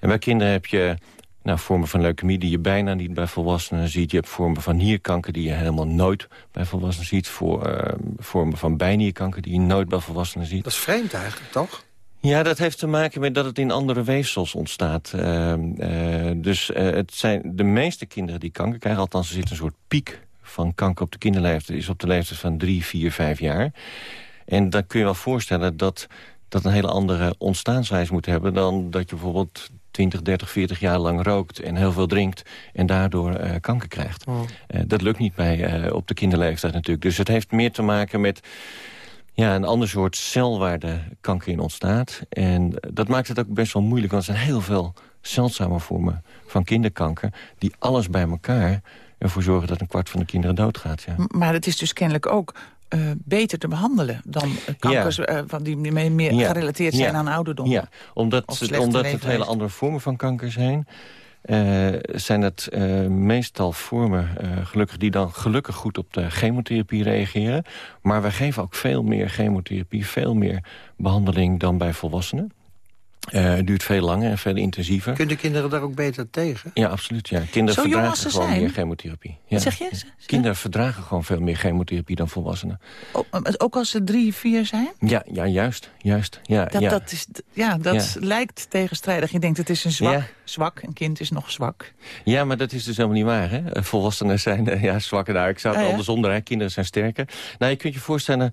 En bij kinderen heb je nou, vormen van leukemie die je bijna niet bij volwassenen ziet. Je hebt vormen van nierkanker die je helemaal nooit bij volwassenen ziet. Voor, eh, vormen van bijnierkanker die je nooit bij volwassenen ziet.
Dat is vreemd eigenlijk, toch?
Ja, dat heeft te maken met dat het in andere weefsels ontstaat. Ehm, eh, dus eh, het zijn de meeste kinderen die kanker krijgen... althans er zit een soort piek van kanker op de kinderleeftijd... is op de leeftijd van drie, vier, vijf jaar. En dan kun je wel voorstellen dat dat een hele andere ontstaanswijze moet hebben... dan dat je bijvoorbeeld 20, 30, 40 jaar lang rookt en heel veel drinkt... en daardoor eh, kanker krijgt. Eh, dat lukt niet bij, op de kinderleeftijd natuurlijk. Dus het heeft meer te maken met ja, een ander soort cel waar de kanker in ontstaat. En dat maakt het ook best wel moeilijk, want er zijn heel veel zeldzame vormen van kinderkanker... die alles bij elkaar ervoor zorgen dat een kwart van de kinderen doodgaat. Ja.
Maar het is dus kennelijk ook eh, beter te behandelen dan eh, kankers eh, van die meer, meer
Ja.
gerelateerd zijn
Ja.
aan ouderdom.
Ja, omdat,
slechte
omdat het hele andere vormen van kanker zijn... eh, zijn het eh, meestal vormen, eh, gelukkig, die dan gelukkig goed op de chemotherapie reageren. Maar wij geven ook veel meer chemotherapie, veel meer behandeling dan bij volwassenen. Eh, het duurt veel langer en veel intensiever.
Kunnen kinderen daar ook beter tegen?
Ja, absoluut. Ja. Kinderen
Zo jong
verdragen
als ze
gewoon
zijn?
meer chemotherapie. Ja.
Wat zeg je?
Kinderen verdragen gewoon veel meer chemotherapie dan volwassenen.
Ook, eh, ook als ze drie, vier zijn?
Ja, ja juist. juist ja,
Dat,
ja.
dat, is, ja, dat
Ja.
lijkt tegenstrijdig. Je denkt het is een zwak,
Ja.
zwak. Een kind is nog zwak.
Ja, maar dat is dus helemaal niet waar. Hè? Eh, Volwassenen zijn eh, ja, zwakker daar. Ik zou het
Ah, ja?
andersom draaien. Kinderen zijn sterker. Nou, je kunt je voorstellen...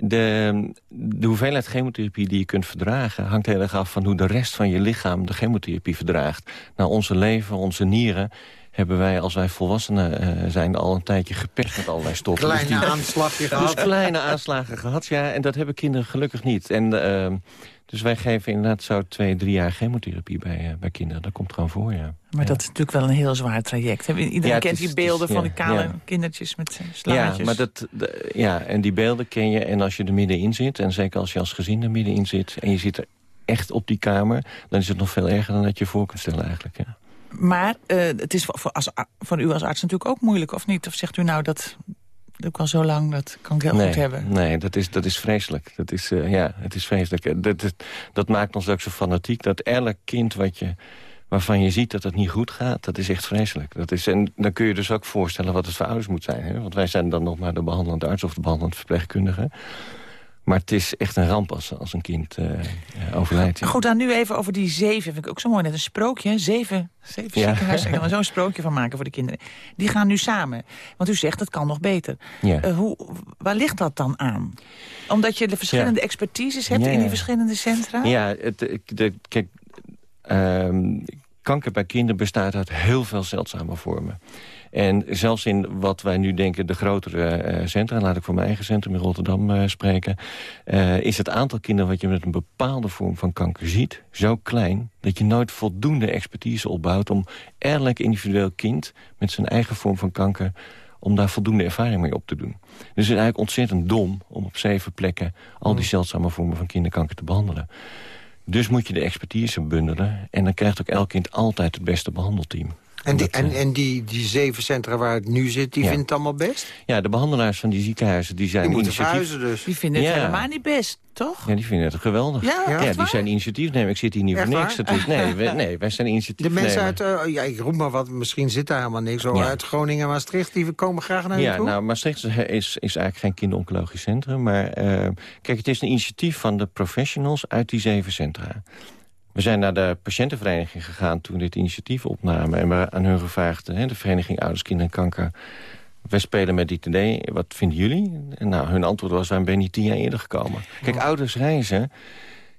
De, de hoeveelheid chemotherapie die je kunt verdragen... hangt heel erg af van hoe de rest van je lichaam de chemotherapie verdraagt. Nou, onze lever, onze nieren hebben wij, als wij volwassenen eh, zijn... al een tijdje gepest met allerlei stoffen.
Kleine
Dus die-
aanslagje
dus
gehad.
kleine aanslagen gehad, ja. En dat hebben kinderen gelukkig niet. En, ehm, dus wij geven inderdaad zo twee, drie jaar chemotherapie bij, eh, bij kinderen. Dat komt gewoon voor, ja.
Maar dat is natuurlijk wel een heel zwaar traject. Iedereen
Ja,
kent
is-
die
is-
beelden van
ja,
die kale kindertjes met eh,
Ja,
slaatjes.
maar dat, de- ja, en die beelden ken je. En als je er middenin zit, en zeker als je als gezin er middenin zit... en je zit er echt op die kamer... dan is het nog veel erger dan dat je voor kunt stellen eigenlijk, ja.
Maar eh, het is voor, voor, als, voor u als arts natuurlijk ook moeilijk, of niet? Of zegt u nou, dat ik al zo lang, dat kan ik heel
nee,
goed hebben?
Nee, dat is, dat is vreselijk. Dat is, eh, ja, het is vreselijk. Eh, Dat, dat, dat maakt ons ook zo fanatiek. Dat elk kind wat je, waarvan je ziet dat het niet goed gaat, dat is echt vreselijk. Dat is, en dan kun je dus ook voorstellen wat het voor ouders moet zijn. Hè? Want wij zijn dan nog maar de behandelende arts of de behandelend verpleegkundige. Maar het is echt een ramp als, als een kind eh, eh, overlijdt. ja.
Goed, dan nu even over die zeven. Vind ik ook zo mooi, net een sprookje. hè? Zeven, zeven
Ja.
ziekenhuizen. Ik kan er zo'n sprookje van maken voor de kinderen. Die gaan nu samen. Want u zegt, het kan nog beter.
Ja.
Eh, hoe, waar ligt dat dan aan? Omdat je de verschillende expertises hebt in die verschillende centra?
Ja, het, ik- de, kijk, ehm, kanker bij kinderen bestaat uit heel veel zeldzame vormen. En zelfs in wat wij nu denken de grotere eh, centra... laat ik voor mijn eigen centrum in Rotterdam eh, spreken... eh, is het aantal kinderen wat je met een bepaalde vorm van kanker ziet... zo klein dat je nooit voldoende expertise opbouwt... om elk individueel kind met zijn eigen vorm van kanker om daar voldoende ervaring mee op te doen. Dus het is eigenlijk ontzettend dom om op zeven plekken... al die zeldzame vormen van kinderkanker te behandelen. Dus moet je de expertise bundelen... en dan krijgt ook elk kind altijd het beste behandelteam.
En, die,
Dat,
en,
eh,
en die, die zeven centra waar het nu zit, die
Ja.
vindt het allemaal best?
Ja, de behandelaars van die ziekenhuizen die zijn
Die
initiatief...
dus.
Die vinden het
Ja.
helemaal niet best, toch?
Ja, die vinden het geweldig.
Ja, echt
die
waar?
zijn initiatiefnemer. Ik zit hier niet voor niks. Het is, nee, wij, nee, wij zijn
De
initiatiefnemer.
mensen uit, eh, ja, ik roep maar wat, misschien zit daar helemaal niks. Zo
Ja.
uit Groningen en Maastricht, die komen graag naar je
Ja,
toe?
nou, Maastricht is, is, is eigenlijk geen kinderoncologisch centrum. Maar eh, kijk, het is een initiatief van de professionals uit die zeven centra. We zijn naar de patiëntenvereniging gegaan toen we dit initiatief opnamen. En we aan hun gevraagd, hè, de Vereniging Ouders, Kinderen en Kanker... wij spelen met dit idee, wat vinden jullie? En nou, hun antwoord was, waarom ben je niet tien jaar eerder gekomen? Kijk, ouders reizen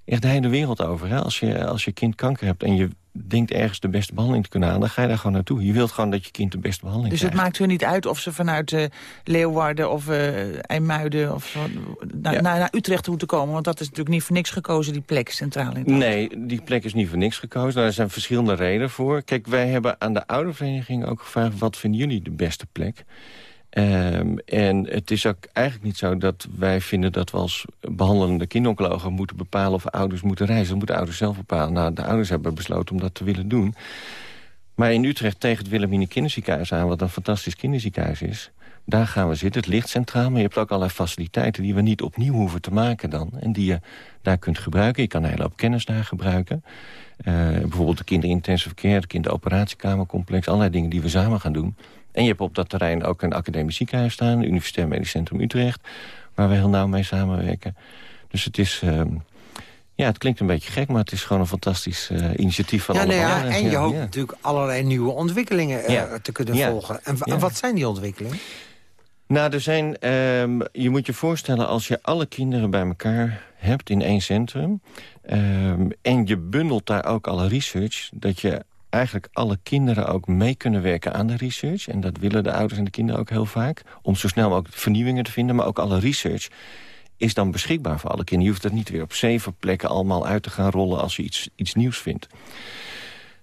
echt de hele wereld over. Hè? Als, je, als je kind kanker hebt en je denkt ergens de beste behandeling te kunnen halen... dan ga je daar gewoon naartoe. Je wilt gewoon dat je kind de beste behandeling
Dus het
krijgt.
maakt hun niet uit of ze vanuit eh, Leeuwarden of IJmuiden... of van- na-
Ja.
naar, naar Utrecht moeten komen. Want dat is natuurlijk niet voor niks gekozen, die plek centraal in
Nee, die plek is niet voor niks gekozen. Daar zijn verschillende redenen voor. Kijk, wij hebben aan de oudervereniging ook gevraagd... wat vinden jullie de beste plek? Ehm, en het is ook eigenlijk niet zo dat wij vinden dat we als behandelende kinderoncologen moeten bepalen of ouders moeten reizen. Dat moeten ouders zelf bepalen. Nou, de ouders hebben besloten om dat te willen doen. Maar in Utrecht tegen het Wilhelmine Kinderziekenhuis aan... wat een fantastisch kinderziekenhuis is... daar gaan we zitten. Het ligt centraal, maar je hebt ook allerlei faciliteiten... die we niet opnieuw hoeven te maken dan. En die je daar kunt gebruiken. Je kan een hele hoop kennis daar gebruiken. Uh, bijvoorbeeld de kinderintensive care, het kinderoperatiekamercomplex... allerlei dingen die we samen gaan doen. En je hebt op dat terrein ook een academisch ziekenhuis staan... Universitair Medisch Centrum Utrecht... waar we heel nauw mee samenwerken. Dus het is... Uh, ja, het klinkt een beetje gek, maar het is gewoon een fantastisch uh, initiatief van
ja,
alle
nee,
ja,
En je
ja,
hoopt
ja.
natuurlijk allerlei nieuwe ontwikkelingen uh,
Ja.
te kunnen volgen. En, wat zijn die ontwikkelingen?
Nou, er zijn, ehm, je moet je voorstellen als je alle kinderen bij elkaar hebt in één centrum... ehm, en je bundelt daar ook alle research... dat je eigenlijk alle kinderen ook mee kunnen werken aan de research. En dat willen de ouders en de kinderen ook heel vaak. Om zo snel mogelijk vernieuwingen te vinden. Maar ook alle research is dan beschikbaar voor alle kinderen. Je hoeft dat niet weer op zeven plekken allemaal uit te gaan rollen... als je iets, iets nieuws vindt.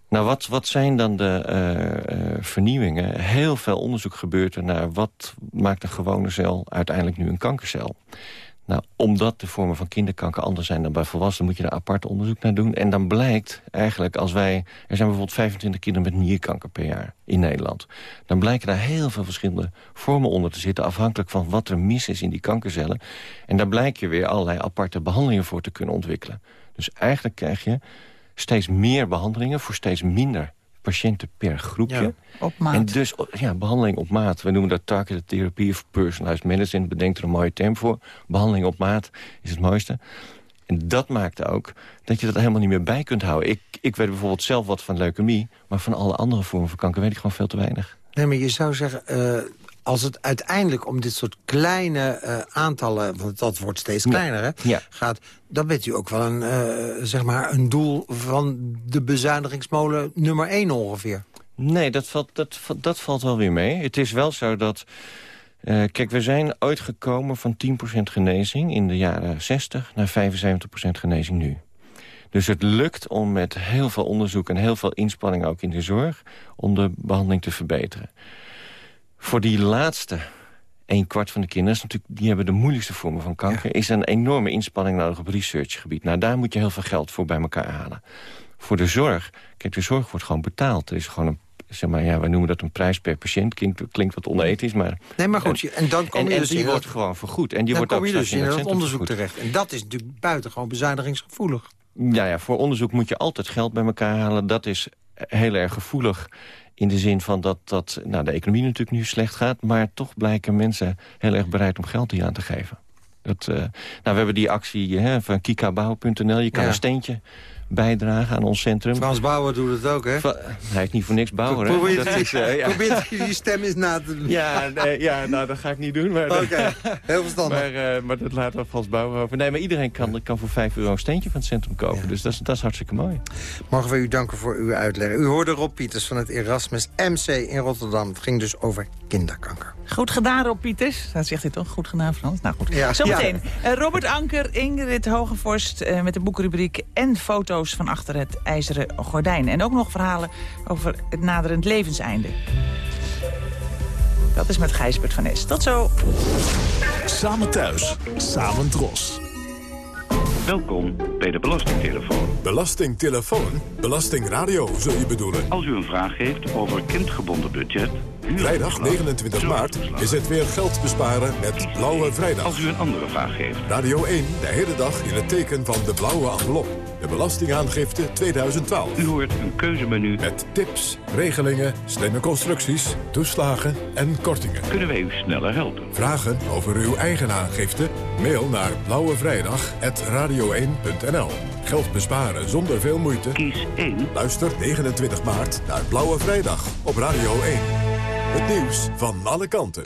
Nou, wat, wat zijn dan de eh, eh, vernieuwingen? Heel veel onderzoek gebeurt er naar wat maakt een gewone cel uiteindelijk nu een kankercel. Nou, omdat de vormen van kinderkanker anders zijn dan bij volwassenen... moet je daar apart onderzoek naar doen. En dan blijkt eigenlijk als wij... Er zijn bijvoorbeeld 25 kinderen met nierkanker per jaar in Nederland. Dan blijken daar heel veel verschillende vormen onder te zitten... afhankelijk van wat er mis is in die kankercellen. En daar blijkt je weer allerlei aparte behandelingen voor te kunnen ontwikkelen. Dus eigenlijk krijg je steeds meer behandelingen... voor steeds minder patiënten per groepje.
Ja, op maat.
En dus ja, behandeling op maat. We noemen dat targeted therapie of personalized medicine. Bedenk er een mooie term voor. Behandeling op maat is het mooiste. En dat maakt ook dat je dat helemaal niet meer bij kunt houden. Ik, ik weet bijvoorbeeld zelf wat van leukemie... maar van alle andere vormen van kanker weet ik gewoon veel te weinig.
Nee, maar je zou zeggen, eh, als het uiteindelijk om dit soort kleine eh, aantallen... want dat wordt steeds
Ja.
kleiner, hè,
Ja.
gaat... dan bent u ook wel een, eh, zeg maar een doel van de bezuinigingsmolen nummer 1 ongeveer.
Nee, dat valt, dat, dat valt wel weer mee. Het is wel zo dat... eh, kijk, we zijn ooit gekomen van 10% genezing in de jaren 60... naar 75% genezing nu. Dus het lukt om met heel veel onderzoek en heel veel inspanning ook in de zorg... om de behandeling te verbeteren. Voor die laatste een kwart van de kinderen, natuurlijk, die hebben de moeilijkste vormen van kanker... is een enorme inspanning nodig op researchgebied. Nou, daar moet je heel veel geld voor bij elkaar halen. Voor de zorg, kijk, de zorg wordt gewoon betaald. Er is gewoon een, zeg maar, ja, wij noemen dat een prijs per patiënt. Klinkt, klinkt wat onethisch, maar...
Nee, maar goed, en dan kom je
en
dus
die wordt
dat-
gewoon vergoed. En die
dan
wordt
kom je dus in
het
dat onderzoek
vergoed.
terecht. En dat is natuurlijk buitengewoon bezuinigingsgevoelig.
Ja, ja, voor onderzoek moet je altijd geld bij elkaar halen. Dat is heel erg gevoelig in de zin van dat, dat nou, de economie natuurlijk nu slecht gaat... maar toch blijken mensen heel erg bereid om geld hier aan te geven. Dat, eh, nou, we hebben die actie hè, van kikabouw.nl. Je kan
Ja.
een steentje bijdragen aan ons centrum.
Frans Bauer doet het ook, hè?
Va- Hij is niet voor niks bouwer, hè?
Probeer
Dat is, eh, ja.
probeert die stem eens na te doen.
Ja, nee, ja, nou, dat ga ik niet doen. Maar,
Oké, heel verstandig.
Maar, eh, maar dat laten we vast bouwen over. Nee, maar iedereen kan, kan voor 5 euro een steentje van het centrum kopen. Dus dat is, dat is hartstikke mooi.
Mogen we u danken voor uw uitleg. U hoorde Rob Pieters van het Erasmus MC in Rotterdam. Het ging dus over kinderkanker.
Goed gedaan, Rob Pieters. Dat zegt hij toch? Goed gedaan, Frans? Nou goed.
Ja.
Zometeen. Eh, Robert Anker, Ingrid Hogevorst eh, met de boekrubriek... en foto's van achter het ijzeren gordijn. En ook nog verhalen over het naderend levenseinde. Dat is met Gijsbert van Es. Tot zo.
Samen thuis, samen dros.
Welkom bij de Belastingtelefoon.
Belastingtelefoon? Belastingradio zul je bedoelen?
Als u een vraag heeft over kindgebonden budget...
Vrijdag 29 maart is het weer geld besparen met Blauwe Vrijdag.
Als u een andere vraag heeft.
Radio 1 de hele dag in het teken van de blauwe envelop. De Belastingaangifte 2012.
U hoort een keuzemenu.
Met tips, regelingen, slimme constructies, toeslagen en kortingen.
Kunnen wij u sneller helpen?
Vragen over uw eigen aangifte? Mail naar blauwevrijdag.radio1.nl Geld besparen zonder veel moeite?
Kies 1.
Luister 29 maart naar Blauwe Vrijdag op Radio 1. Het nieuws van alle kanten.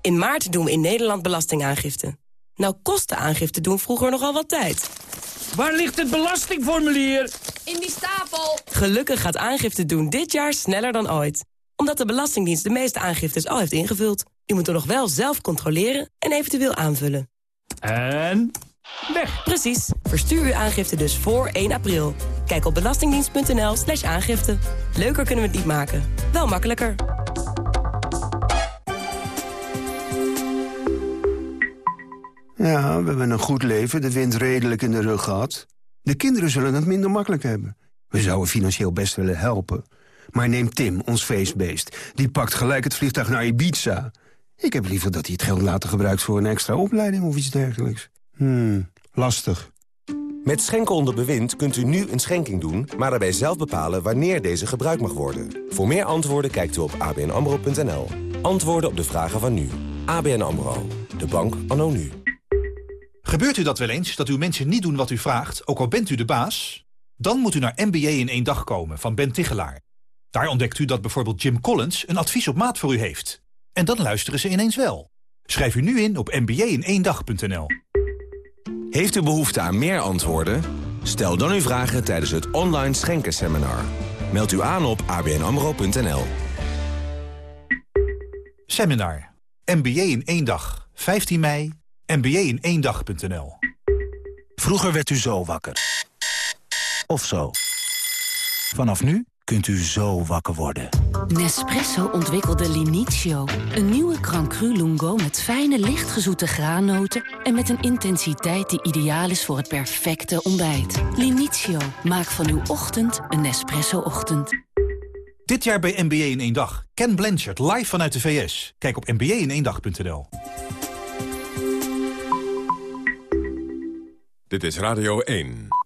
In maart doen we in Nederland belastingaangifte. Nou kosten aangifte doen vroeger nogal wat tijd.
Waar ligt het belastingformulier?
In die stapel. Gelukkig gaat aangifte doen dit jaar sneller dan ooit. Omdat de Belastingdienst de meeste aangiftes al heeft ingevuld. U moet er nog wel zelf controleren en eventueel aanvullen.
En Weg.
Precies. Verstuur uw aangifte dus voor 1 april. Kijk op belastingdienst.nl slash aangifte. Leuker kunnen we het niet maken. Wel makkelijker.
Ja, we hebben een goed leven, de wind redelijk in de rug gehad. De kinderen zullen het minder makkelijk hebben. We zouden financieel best willen helpen. Maar neem Tim, ons feestbeest. Die pakt gelijk het vliegtuig naar Ibiza. Ik heb liever dat hij het geld later gebruikt voor een extra opleiding of iets dergelijks. Hmm, lastig.
Met Schenken onder bewind kunt u nu een schenking doen... maar daarbij zelf bepalen wanneer deze gebruikt mag worden. Voor meer antwoorden kijkt u op abnamro.nl. Antwoorden op de vragen van nu. ABN AMRO. De bank anno nu.
Gebeurt u dat wel eens, dat uw mensen niet doen wat u vraagt... ook al bent u de baas? Dan moet u naar MBA in één dag komen van Ben Tichelaar. Daar ontdekt u dat bijvoorbeeld Jim Collins een advies op maat voor u heeft. En dan luisteren ze ineens wel. Schrijf u nu in op mba-in-één-dag.nl.
Heeft u behoefte aan meer antwoorden? Stel dan uw vragen tijdens het online schenkenseminar. Meld u aan op abnamro.nl.
Seminar. MBA in één dag. 15 mei. mba-in-één-dag.nl.
Vroeger werd u zo wakker. Of zo. Vanaf nu kunt u zo wakker worden.
Nespresso ontwikkelde Linizio. Een nieuwe Crancru Lungo met fijne, lichtgezoete graannoten... en met een intensiteit die ideaal is voor het perfecte ontbijt. Linizio, maak van uw ochtend een Nespresso-ochtend.
Dit jaar bij MBA in één dag. Ken Blanchard live vanuit de VS. Kijk op mba-in-één-dag.nl.
Dit is Radio 1.